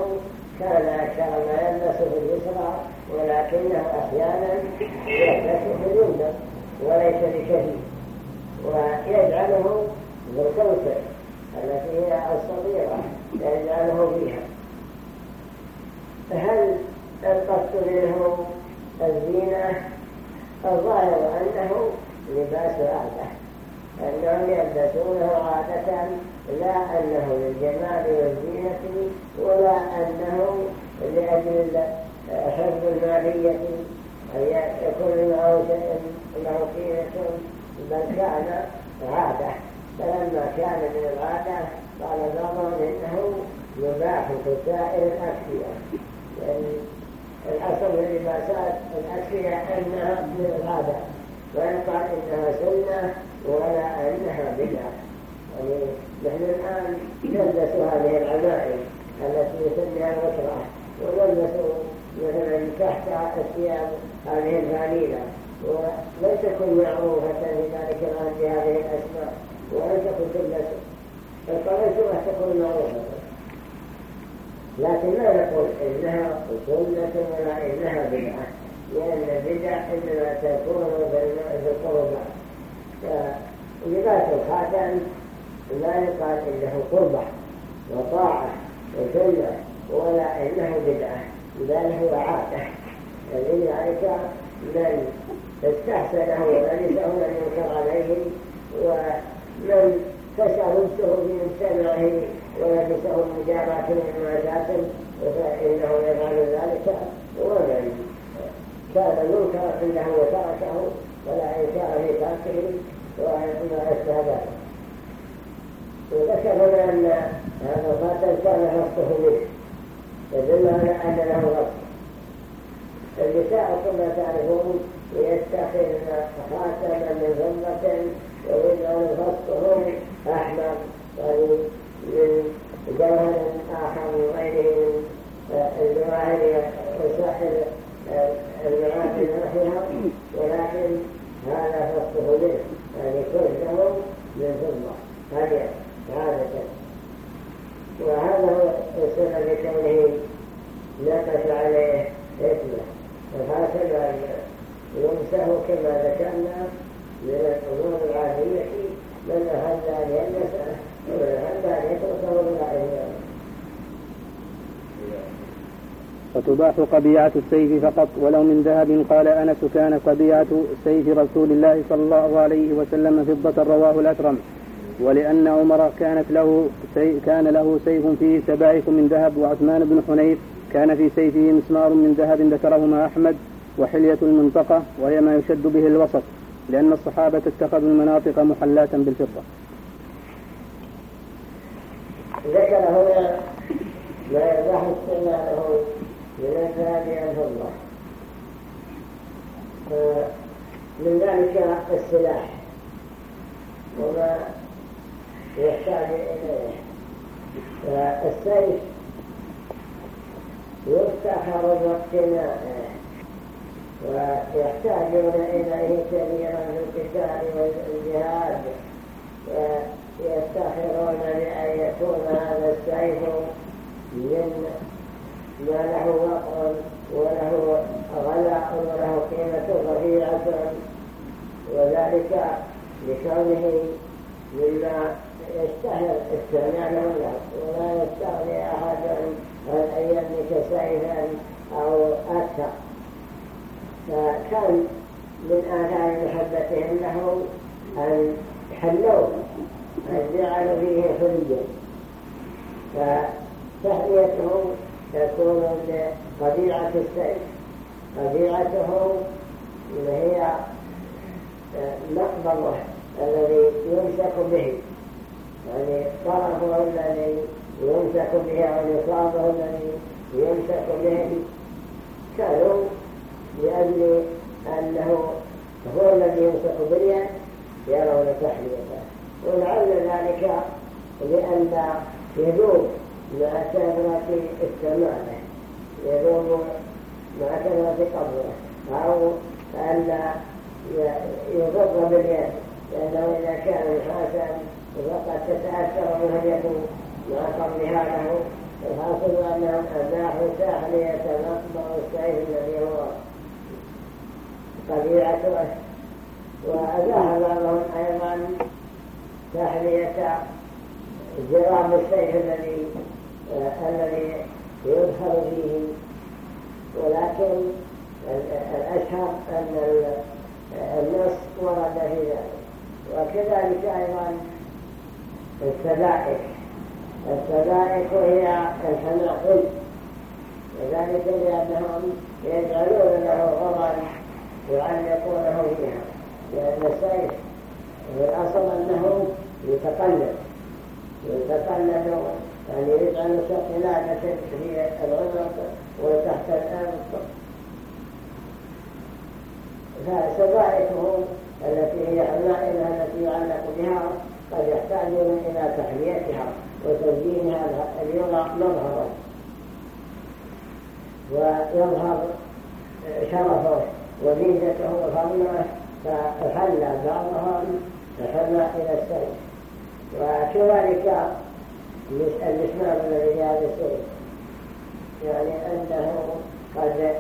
كان أكثر ما يلبس في اليسرى ولكنه أحيانا يلبس في اليمنى وليس بكثير ويجعله بالكوثر التي هي الصغيرة يجعله فيها. هل القصد منه الزينة؟ الظاهر أنه لباس عادة أنهم يلبسونه عادة لا أنه للجمال والزينة ولا أنه لأجل حفظ المالية أن يكون معه شيء له قيمة بل كان عادة. فلما كان من العادة قال بعضهم إنه يباح في سائر الأكفية يعني الأصل في اللباسات الأكفية أنها من العادة. وإن قال إنها سنة ولا أنها بدعة يعني نحن الآن نلبس هذه العمائم التي يسميها الوترة ونلبس مثلا تحت الثياب هذه الفانيلة ولم تكن معروفة في ذلك الآن بهذه الأسماء ولم تكن تلبس. القضية تكون معروفة. لكن لا نقول إنها سنة ولا إنها بدعة. لأن البدع إنما تكون في القربة فلباس الخاتم لا يقال إنه قربة وطاعة وسنة ولا إنه بدعة بل هو عادة. لذلك من استحسنه ولبسه من ينكر عليه ومن فشربته بمجتمعه ولبسه مجابات من معجات فإنه يفعل ذلك ومن كان منكرا عنده وتركه فلا إنكار في تركه أشبه ذلك وذكر أن هذا الخاتم كان غصه منه. يدل على أن له غص النساء كما تعرفون يتخذن خاتما من فضة ويجعل غصه أحمر يعني من جوهر آخر من غيره من الجواهر وسائر المعادن نحوها ولكن هذا فصله منه يعني كله من فضة هذه عادة وهذا هو السبب لكونه نقص عليه اسمه أن يمسه كما ذكرنا من الأمور العادية من أن يلمسه ومن أهل أن يتركه بالعين وتباح قبيعة السيف فقط ولو من ذهب قال أنس كان قبيعة سيف رسول الله صلى الله عليه وسلم فضة رواه الأكرم. ولأن عمر كانت له كان له سيف فيه سبائك من ذهب وعثمان بن حنيف كان في سيفه مسمار من ذهب ذكرهما أحمد وحلية المنطقة وهي ما يشد به الوسط لأن الصحابة اتخذوا المناطق محلاة بالفضة. ذكر هنا ما يرضح استعماله من الذهب الفضة من ذلك السلاح. وما يحتاج إليه السيف يفتخر باقتنائه ويحتاجون إليه كثيرا في القتال والجهاد. ويفتخرون بأن يكون هذا السيف من ما له وقر وله غلاء وله قيمة رفيعة وذلك لكونه مما يستهل استعماله له ولا يستغني أحد أن يملك سيفا أو أكثر. فكان من آثار محبتهم له أن حلوة أن جعلوا فيه حليا فتحليته تكون لقبيعة السيف قبيعته هي مقبضه الذي يمسك به. يعني طرفه الذي يمسك به أو نصابه الذي يمسك به. كانوا لأجل أنه هو الذي يمسك باليد يرون تحليته. ولعل ذلك لأن يذوب مع كثرة استعماله يذوب مع كثرة قبضه أو أن يضر باليد لأنه إذا كان محاسا فقد تتأثر مهجة مع قبلها له الحاصل أنهم أباحوا تحلية مقبر السيف الذي هو طبيعته وأباح بعضهم أيضا تحلية جرام السيف الذي الذي يدخل فيه. ولكن الأشهر أن النص ورد في ذلك. وكذلك أيضا السبائك السبائك هي الحناقل وذلك لأنهم يجعلون له غضا يعلقونه فيها. لأن السيف في الأصل أنه يتقلب. يتقلب يعني يجعل قلادة في العنق وتحت الأرض. فسبائكه التي هي حمائلها التي يعلق بها قد يحتاجون إلى تحليتها وتزيينها ليرى مظهره ويظهر شرفه وميزته وفضله فحل بعضهم فحل إلى السيف وكذلك المسمار الذي بالسيف يعني أنه قد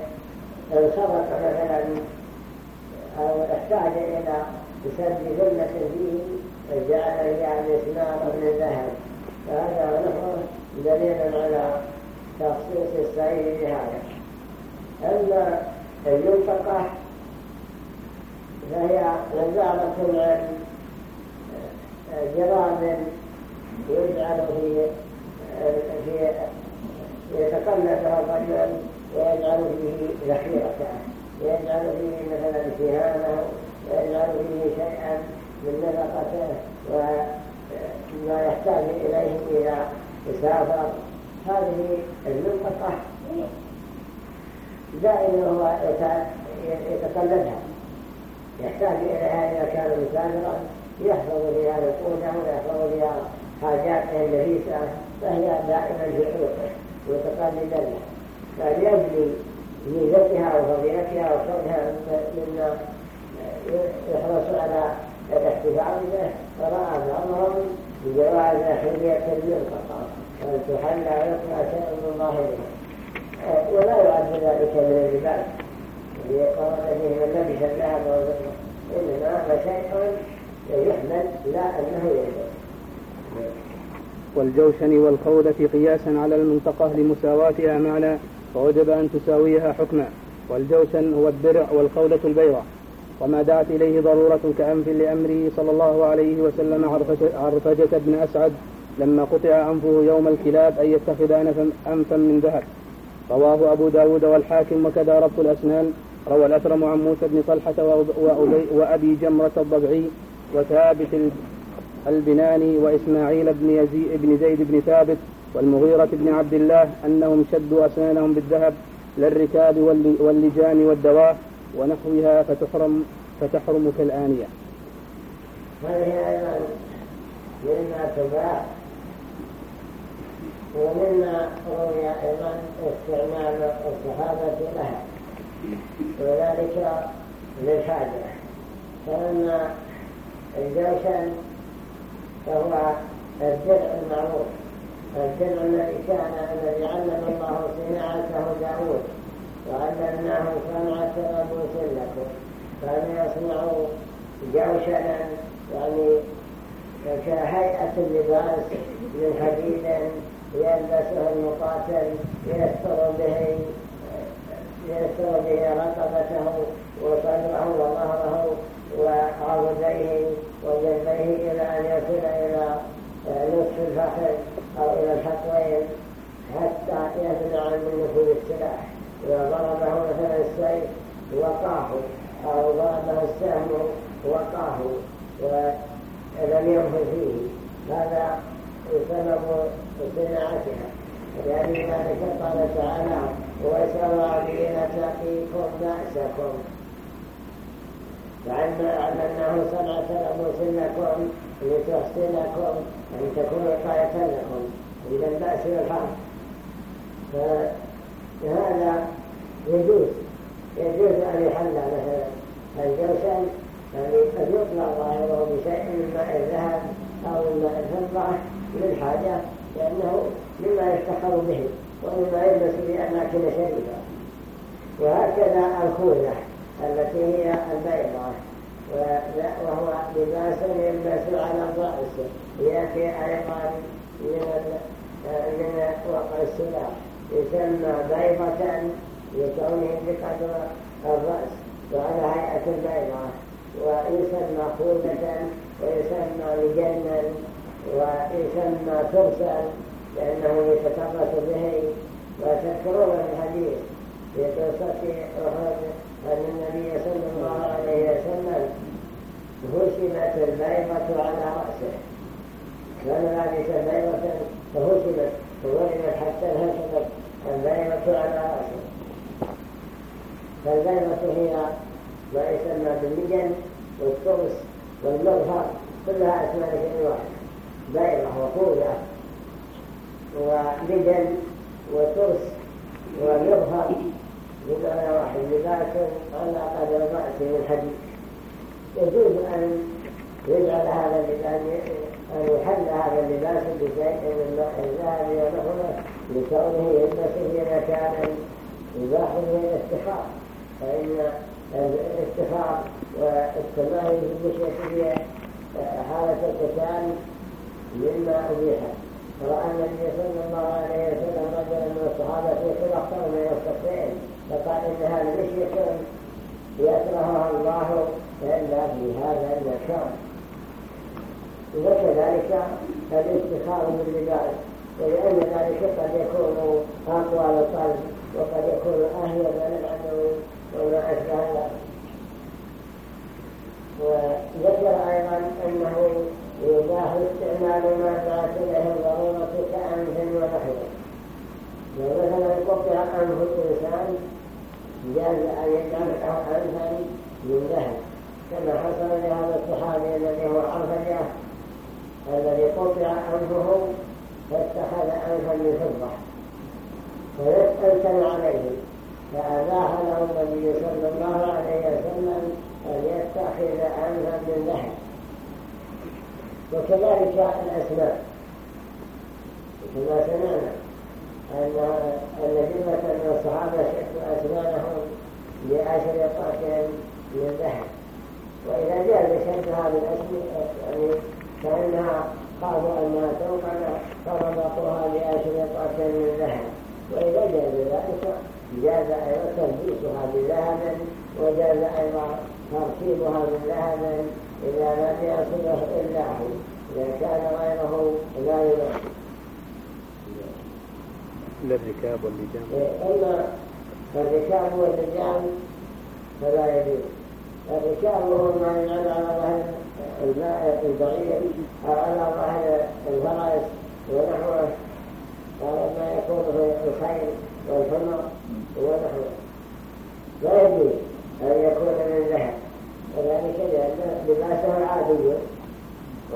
انصرف مثلا أو احتاج إلى سد جملة فيه فجعل فيها مسمار من ذهب. فهذا له دليل على تخصيص السعيد بهذا أما المنطقة فهي نزارة عن جراد يجعل في في يتقلد الرجل ويجعل فيه ذخيرته يجعل فيه مثلا سهامه ويجعل فيه شيئا من نفقته وما يحتاج إليه اذا سافر هذه المنطقة دائما هو يتقلدها. يحتاج إليها إذا كان مسافرا يحفظ فيها نقوده ويحفظ فيها حاجاته النفيسه فهي دائما في حلقه متقلدا لها فليجري ميزتها وفضيلتها وكونها مما يحرص على الاحتفاظ به. فرأى بعضهم بجواز حلية المنطقة وأن تحلى ويطلع شيء من ظاهرها ولا يعد ذلك من اللباس يقول به من لبس الذهب والفضة إنما شيء يحمل لا أنه يلبس والجوشن والخولة قياسا على المنطقة لمساواتها معنى فوجب أن تساويها حكما. والجوشن هو الدرع والخولة البيضة وما دعت إليه ضرورة كأنف لأمره صلى الله عليه وسلم عرفجة بن أسعد لما قطع أنفه يوم الكلاب أن يتخذ أنفا من ذهب. رواه أبو داود والحاكم وكذا ربط الأسنان. روى الأثرم عن موسى بن طلحة وأبي جمرة الضبعي وثابت البناني وإسماعيل بن, يزيد بن زيد بن ثابت والمغيرة بن عبد الله أنهم شدوا أسنانهم بالذهب للركاب واللجان والدواه ونحوها فتحرم فتحرم كالآنية. هذه أيضا مما تباع ومما روي أيضا استعمال الصحابة لها وذلك للحاجة فإن الجوشن فهو الدرع المعروف. الدرع الذي كان الذي علم الله صناعته داود وعلمناه صنعة أبو سلكم كان يصنع جوشنا يعني كهيئة اللباس من حديد يلبسه المقاتل يستر به يستر به رقبته وصدره وظهره وعضديه وجنبيه إلى أن يصل إلى نصف الفخذ أو إلى الحقوين حتى يمنع من نفوذ السلاح إذا ضربه مثلا السيف وقاه أو ضربه السهم وقاه ولم ينفذ فيه هذا سبب صناعتها. ولذلك قال تعالى وسواعين تقيكم بأسكم فعلمناه صنعة لبوس لكم لتحسنكم أن تكون وقاية لكم من البأس والحرب فهذا يجوز يجوز أن يحل مثلا الجوشن يعني قد يطلع ظاهره بشيء من ماء الذهب أو من ماء الفضة للحاجة لأنه مما يفتخر به ومما يلبس بأماكن شريفة وهكذا الخوذة التي هي البيضاء وهو لباس يلبس على الرأس يأتي أيضا من من وقع السلاح. يسمى بيضة لكونه بقدر الرأس وعلى هيئة البيضة. ويسمى خوذة ويسمى لجنا ويسمى فرسا لأنه يتطرس به وتذكرون الحديث في قصة أحد أن النبي صلى الله عليه وسلم هشمت البيضة على رأسه. كان لابسا بيضة فهشمت فولدت حتى انهشمت البيضة على رأسه. فالبيضة هي ما يسمى باللجن والطرس والمظهر كلها أسماء شيء واحد بيضة وطولة ولجن وترس ومظهر بمعنى واحد لباس على قدر الرأس من يجوز أن يجعل هذا اللباس أن يحل هذا اللباس بشيء من ماء الذهب لكونه يلبس في مكان يباح به الاستخار فإن الاستخار والتماهي في في حالة القتال مما أبيح رأى النبي صلى الله عليه وسلم رجلا من الصحابة يقول أخطر من الصفين فقال إن هذا مشية يكرهها الله إلا في هذا المكان وكذلك الاستخار باللباس ولأن ذلك قد يكون أقوى للقلب وقد يكون أهيب للعدو وما أشبه ذلك وذكر أيضا أنه يباح استعمال ما دعت إليه الضرورة كأنف ونحوه ومثلا قطع أنف الإنسان جاز أن يجعل أنفا من ذهب كما حصل لهذا الصحابي الذي هو عرفجه الذي قطع أنفه فاتخذ أنفا من فضة فيسأل عليه فأباح له النبي صلى الله عليه وسلم أن يتخذ أنفا من ذهب وكذلك الأسماء كما سمعنا أن جملة من الصحابة شكوا أسنانهم بأشرطة من ذهب وإذا جاء هذه الأشياء يعني فإنها قالوا أنها توقع فربطوها بأشرطة من ذهب وإذا جاء ذلك جاز أيضا تلبيسها بذهب وجاز أيضا تركيبها بذهب إذا لم يصله إلا هو إذا كان غيره لا يناسب إلا الركاب واللجام. أما الركاب واللجام فلا يجوز. الركاب هو ما ينال على ظهر الماء البعير أو على ظهر الفرس ونحوه قال ما يكون في الخيل والحمر ونحوه. لا يجوز أن يكون من ذهب. وذلك لأن لباسه عادي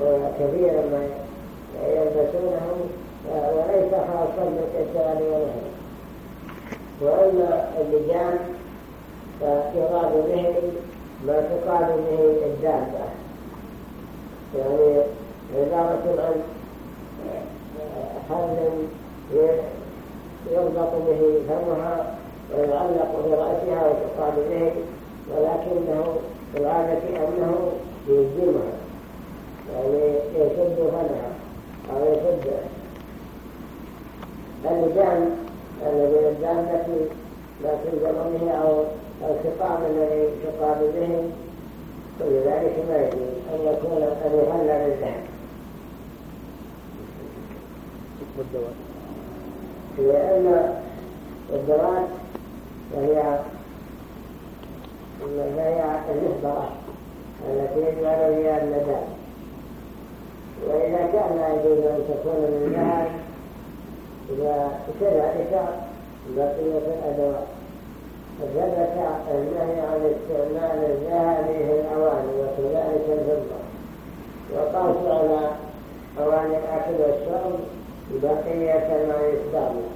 وكثيرا ما يلبسونه وليس خاصا بالقتال ونحوه وأما اللجام فيراد به ما تقال به الدابة. يعني عبارة عن حل يربط به فمها ويعلق في رأسها وتقال به ولكنه العادة أنه يلزمها. يعني يشد فمها أو يشدها اللجام الذي الدابة لا تلزم به أو الخطاب الذي تقام به كل ذلك ما يجوز أن يكون أن يهلل الذهب لأن الدوات وهي وهي المحبرة التي يجعل فيها النداء. وإذا كان لا يجوز أن تكون من ذهب كذلك بقية الأدوات. فثبت النهي عن استعمال الذهب في الأواني وكذلك الفضة. وقاس على أواني الأكل والشرب بقية ما يستعمل.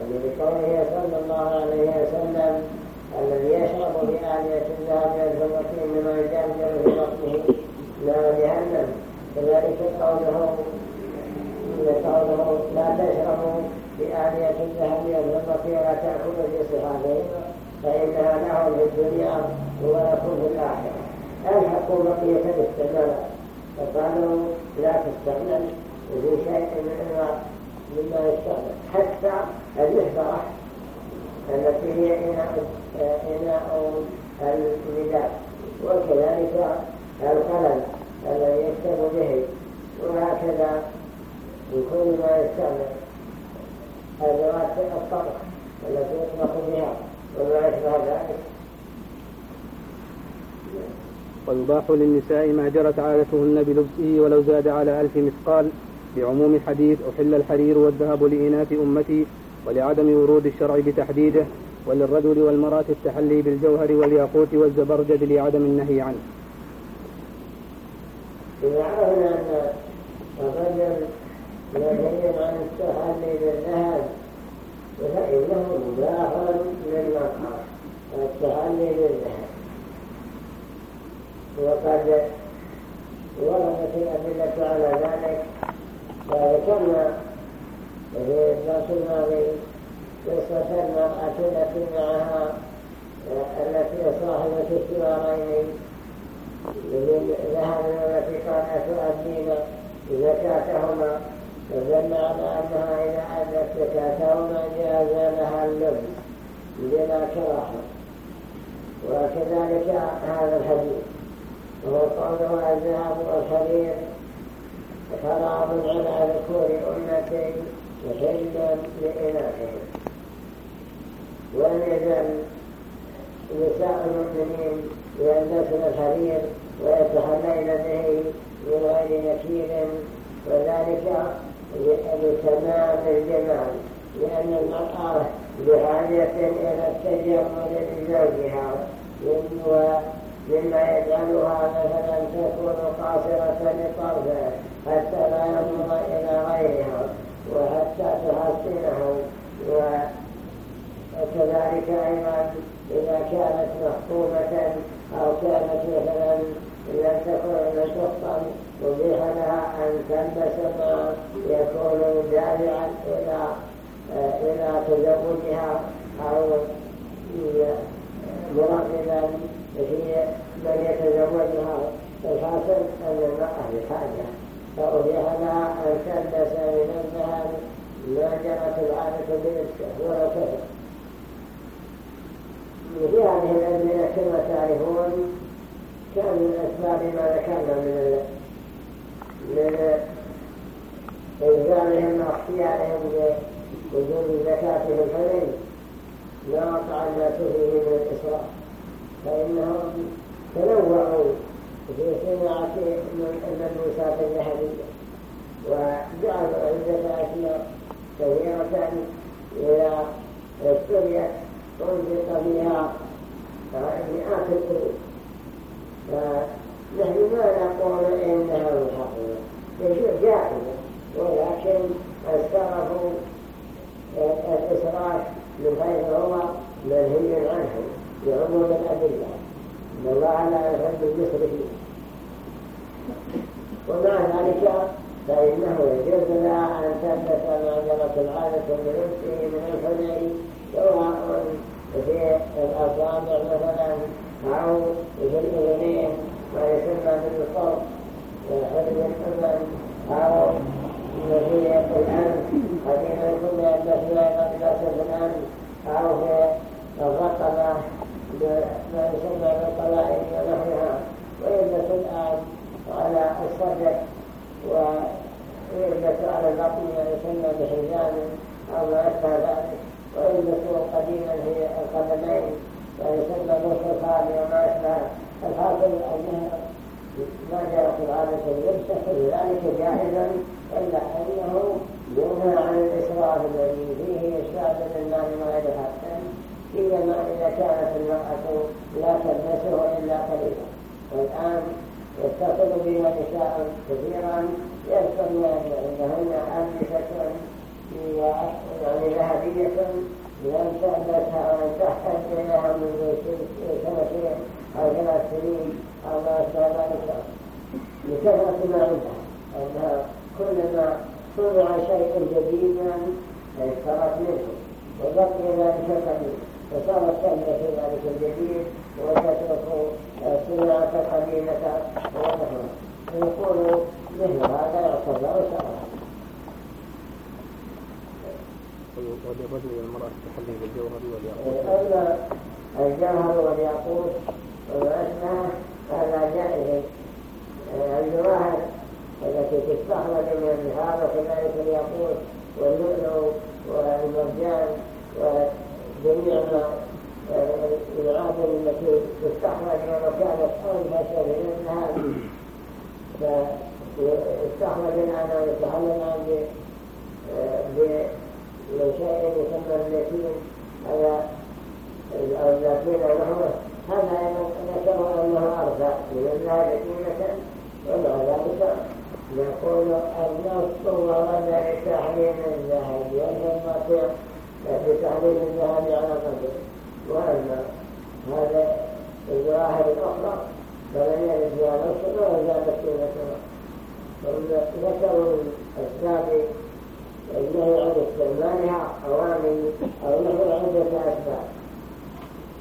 يعني بقوله صلى الله عليه وسلم الذي يشرب بآلية الذهب والفضة مما يجرجر في بطنه نار جهنم. كذلك قوله قوله لا تشربوا بآلية الذهب والفضة ولا تأكلوا في صحابهما فإنها لهم في الدنيا ولكم في الآخرة. ألحقوا بقية الاستعمال فقالوا لا تستعمل في شيء مما مما يستعمل حتى المحبرة التي هي إناء إناء النداء وكذلك القلم الذي يكتب به. وهكذا من ما يستعمل. أدوات الطبخ التي يطبخ بها. وما أشبه ذلك. ويباح للنساء ما جرت عادتهن بلبسه ولو زاد على ألف مثقال. بعموم الحديث أحل الحرير والذهب لإناث أمتي. ولعدم ورود الشرع بتحديده وللرجل والمرأة التحلي بالجوهر والياقوت والزبرجد لعدم النهي عنه. إذا عرفنا أن الرجل ينهي عن التحلي بالذهب فإنه مباح للمرأة التحلي بالذهب وقد وردت الأدلة على ذلك وذكرنا في الدرس الماضي قصة المرأة التي معها التي صاحبة السوارين ذهب التي قالت تؤدين زكاتهما فدل على أنها إذا أدت زكاتهما جاز لها اللبس بلا كراهة وكذلك هذا الحديث وهو قوله الذهب والحرير حرام على ذكور أمتي وحلا لإناثهم ولم يزل نساء المؤمنين يلبسن الحرير ويتحلين به من غير نكير وذلك لتمام الجمال لأن المرأة بحاجة إلى التجمل لزوجها ومما يجعلها مثلا تكون قاصرة لطرفه حتى لا ينظر إلى غيرها وحتى تحسنه وكذلك أيضا إذا كانت مخطوبة أو كانت مثلا لم تكن تفطن أبيح لها أن تلبس ما يكون دافعا إلى إلى تزوجها أو مرغبا في من يتزوجها الحاصل أن المرأة بحاجة فأبيح لها أن تلبس من الذهب ما جرت العادة بنفسه ولا كفر في هذه الأزمنة كما تعرفون كان من أسباب ما ذكرنا من من إلزامهم واختيارهم بوجود في الحلم ما وقع الناس فيه من الإسراف فإنهم تنوعوا في صناعة الملبوسات الذهبية وجعلوا عدة أشياء كثيرة إذا اشتريت أنفق فيها مئات القلوب فنحن ما نقول إنها محرمة يجوز جائزة ولكن السرف الإسراف من حيث هو منهي عنه بعموم الأدلة إن الله لا يحب المسرفين ومع ذلك فإنه يجوز لها أن تلبس ما جرت العادة بنفسه من الحلي سواء في الأصابع مثلا أو في الأذنين ما يسمى بالصوت حفظ الأذن أو في الأنف قديما يكون يلبس أيضا لباس الأنف أو في الرقبة ما يسمى بالقلائد ونحوها. ويلبس الآن على الصدر ويلبس على البطن يسمى بحزام أو ما أشبه ذلك ويلبس قديما في القدمين. ويسمى الخالي وما أشبه. الحاصل أنها ما جرت العادة اللبسة كل ذلك جاهزا إلا أنه ينهى عن الإسراف الذي فيه إشباب للمال ما يتحسن إنما إذا كانت المرأة لا تلبسه إلا قليلا. والآن يتصل بها نساء كثيرا. يذكرن عندهن ألبسة يعني ذهبية لم تلبسها ولم تحتاج إليها منذ سنتين أو ثلاث سنين أو ما أشبه ذلك. لكثرة ما عندها. أنها كلما صنع شيء جديدا اشترت منه. وبقي ذلك القديم تهدى في ذلك الجديد وتترك الصناعة القديمة ونحوها فيقول مثل هذا يعتبر شرعا وللرجل والمرأة تحلي بالجوهر والياقوت أما الجوهر والياقوت وما أشبه هذا جائز. الجواهر التي تستخرج من البحار وكذلك الياقوت واللؤلؤ والمرجان وجميع المعادن التي تستخرج ولو كانت أنفس من الذهب فاستخرج الآن ويتحلل بشيء يسمى اليتيم هذا أو نحوه هذا أيضا أنه أرفع من الذهب قيمة ومع ذلك نقول النص ورد لتحليل الذهب والمطيع بتحليل الذهب على قدر وأما هذا الظواهر الأخرى فلم يرد فيها نص ولا زادت قيمتها ذكروا الأسباب النهي عن استعمالها أوامر أو نحو عدة أسباب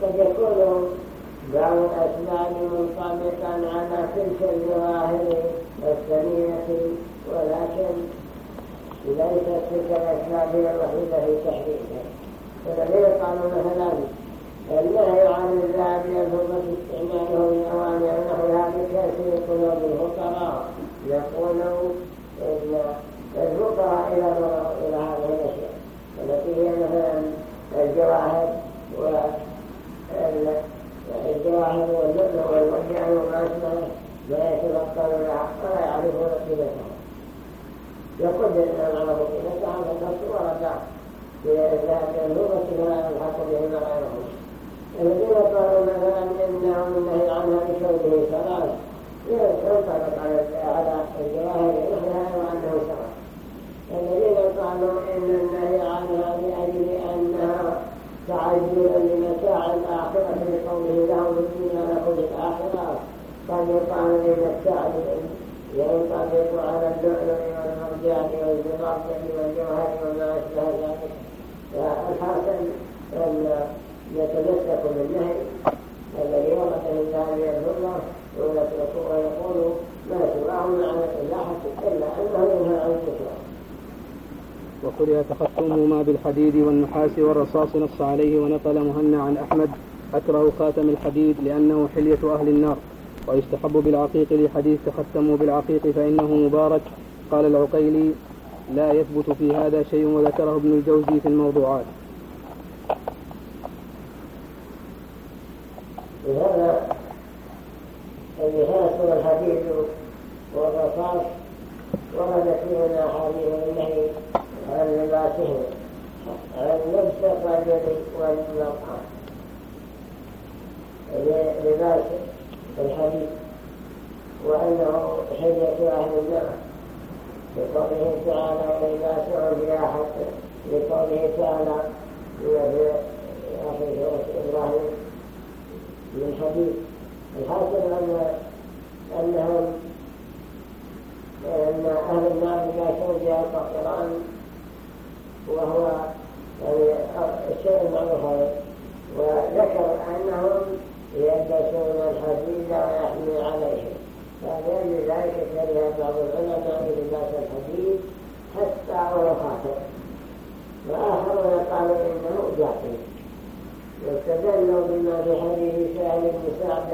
قد يكون بعض الأسباب منطبقا على تلك الظواهر السمينة ولكن ليست تلك الأسباب الوحيدة في تحريمها فالذين قالوا مثلا النهي عن الذهب يلزم استعماله لأوامر نحوها بكثير قلوب الفقراء يقولوا ان الفقراء إلى هذه الاشياء التي هي مثلا الجواهر والجواهر واللؤلؤ والمرجان وما اشبهه لا يتلقون ولا يعرفون قيمتها يقدر عرفوا قيمتها فالنص ورد في الذهب الهوبة فلا يلحق بهما غيرهم الذين قالوا مثلا انه النهي عنها بكونه ثلاث ينطبق على الجواهر مثلها وانه شرع الذين قالوا ان النهي عنها لاجل انها تعجل لمتاع الاخره لقوله له الدنيا لكم الاخره قد يقال التعليل ينطبق على اللؤلؤ والمرجان والزبرجد والجوهر وما اشبه ذلك فالحاصل ان يتمسك بالنهي الذي ورد من هذه الهدى ويقول ما سواه مع الإباحة إلا أنه ينهى عن الكفر وكره تختمهما بالحديد والنحاس والرصاص نص عليه ونقل مهنا عن أحمد أكره خاتم الحديد لأنه حلية أهل النار ويستحب بالعقيق لحديث تختموا بالعقيق فإنه مبارك قال العقيلي لا يثبت في هذا شيء وذكره ابن الجوزي في الموضوعات. هذا النفاس والحديد والرصاص وردت فيهما احاديث النهي عن لباسهم عن لبس الرجل والمرأة لباس الحديد وأنه حجة أهل النار لقوله تعالى ولباسهم فيها حتى لقوله تعالى في سورة إبراهيم من حديد الحاصل أن أنهم أن أهل النار يباشرون بها القرآن وهو يعني الشيء المعروف وذكر أنهم يلبسون الحديد ويحمي عليه فلأجل ذلك كره بعض العلماء بلباس الحديد حتى ولو خاطر وآخرون قالوا إنه جاهل. واستدلوا بما في حديث سهل بن سعد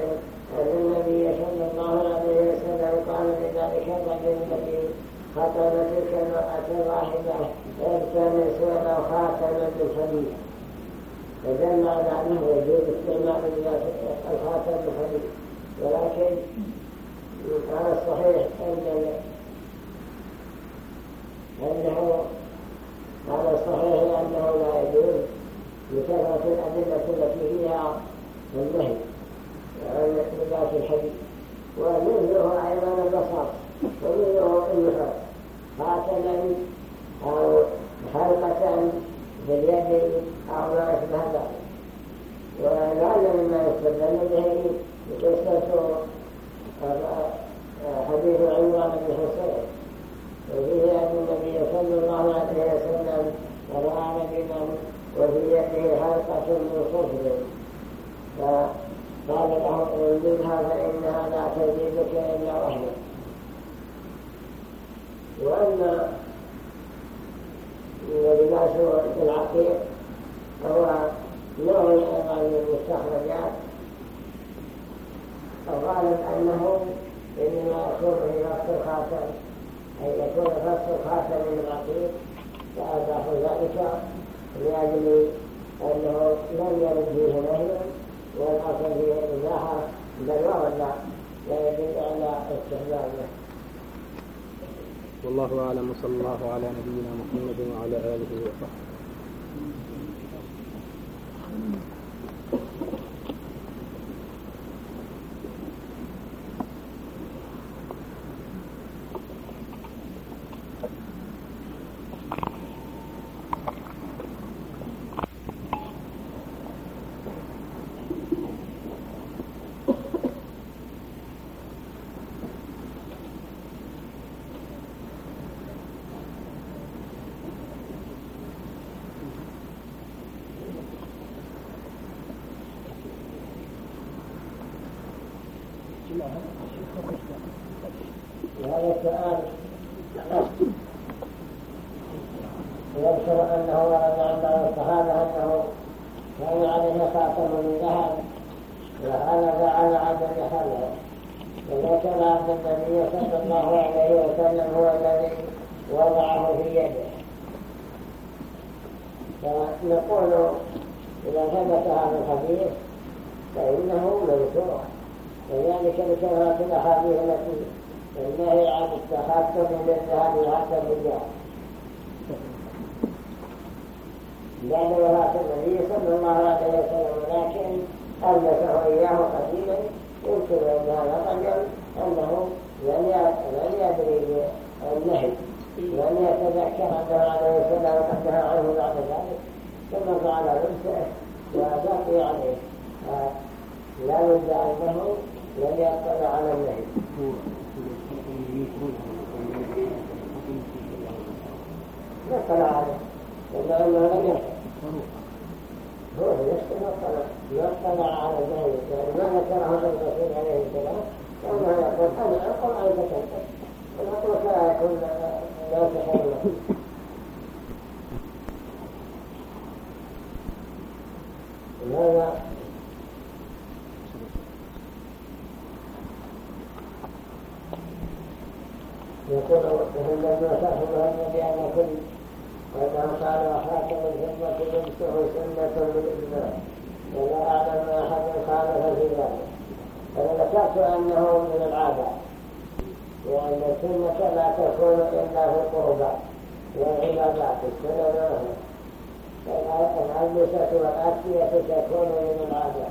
أن النبي صلى الله عليه وسلم قال لذلك الرجل الذي خطب تلك المرأة الواحدة التمس ولو خاتما من فدل على أنه يجوز استعمال الخاتم الحديد ولكن على الصحيح أن أنه على الصحيح أنه لا يجوز لكثرة الأدلة التي فيها النهي عن لباس الحديد ومثله أيضا البصر ومثله النحر خاتما أو حلقة باليد أو ما أشبه ذلك. ولعل مما يستدل به قصة حديث عمران بن حسين وفيه أن النبي صلى الله عليه وسلم رأى رجلا وفي يده حلقة من صفر فقال له منها فإنها لا تزيدك إلا وحيا وأما لباس العقيق هو نوع من المستخرجات. الغالب أنه إنما يكون في فصل الخاتم أي يكون فصل الخاتم من العقيق فأباح ذلك لأجل أنه لم يرد فيه نهي والأصل فيه الإباحة بل ورد لا يدل على استحبابه. والله أعلم وصلى الله على نبينا محمد وعلى آله وصحبه. وهذا السؤال يذكر أنه ورد عن بعض الصحابة أنه كان عليه خاتم من ذهب وهذا على عدم حمله وذكر أن النبي صلى الله عليه وسلم هو الذي وضعه في يده فنقول إذا ثبت هذا الحديث فإنه منكر وذلك لكثرة الأحاديث التي النهي عن التخطب بالذهب حتى الرجال بعد وفاة النبي صلى الله عليه وسلم ولكن ألبسه إياه قديما يمكن أن هذا الرجل أنه لم يدري النهي لم يتذكر أنه عليه السلام قد نهى عنه بعد ذلك ثم فعل نفسه وبقي عليه لا بد أنه لم يطلع على النهي. يطلع عليه إلا أنه لم يطلع هو نفسه يطلع يطلع على النهي يعني ما ذكره الرسول عليه السلام كأنه يقول أنا أقول أن تكلم ونقول لا يكون لا تحرم هذا يقول وهم لما تأخذها النبي أن كل قال وخاتم الفضة لبسه سنة بالإجماع ولا أعلم أحد خالف في ذلك أنا ذكرت أنه من العادة وأن السنة لا تكون إلا في القربات والعبادات السنة الألبسة والأكية تكون من العادة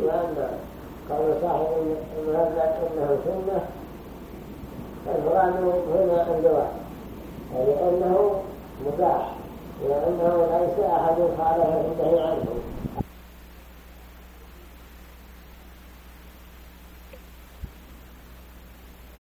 وأما قول صاحب المهذب إنه سنة فالمراد هنا الجواب. لأنه مباح لأنه ليس أحد خالف النهي عنه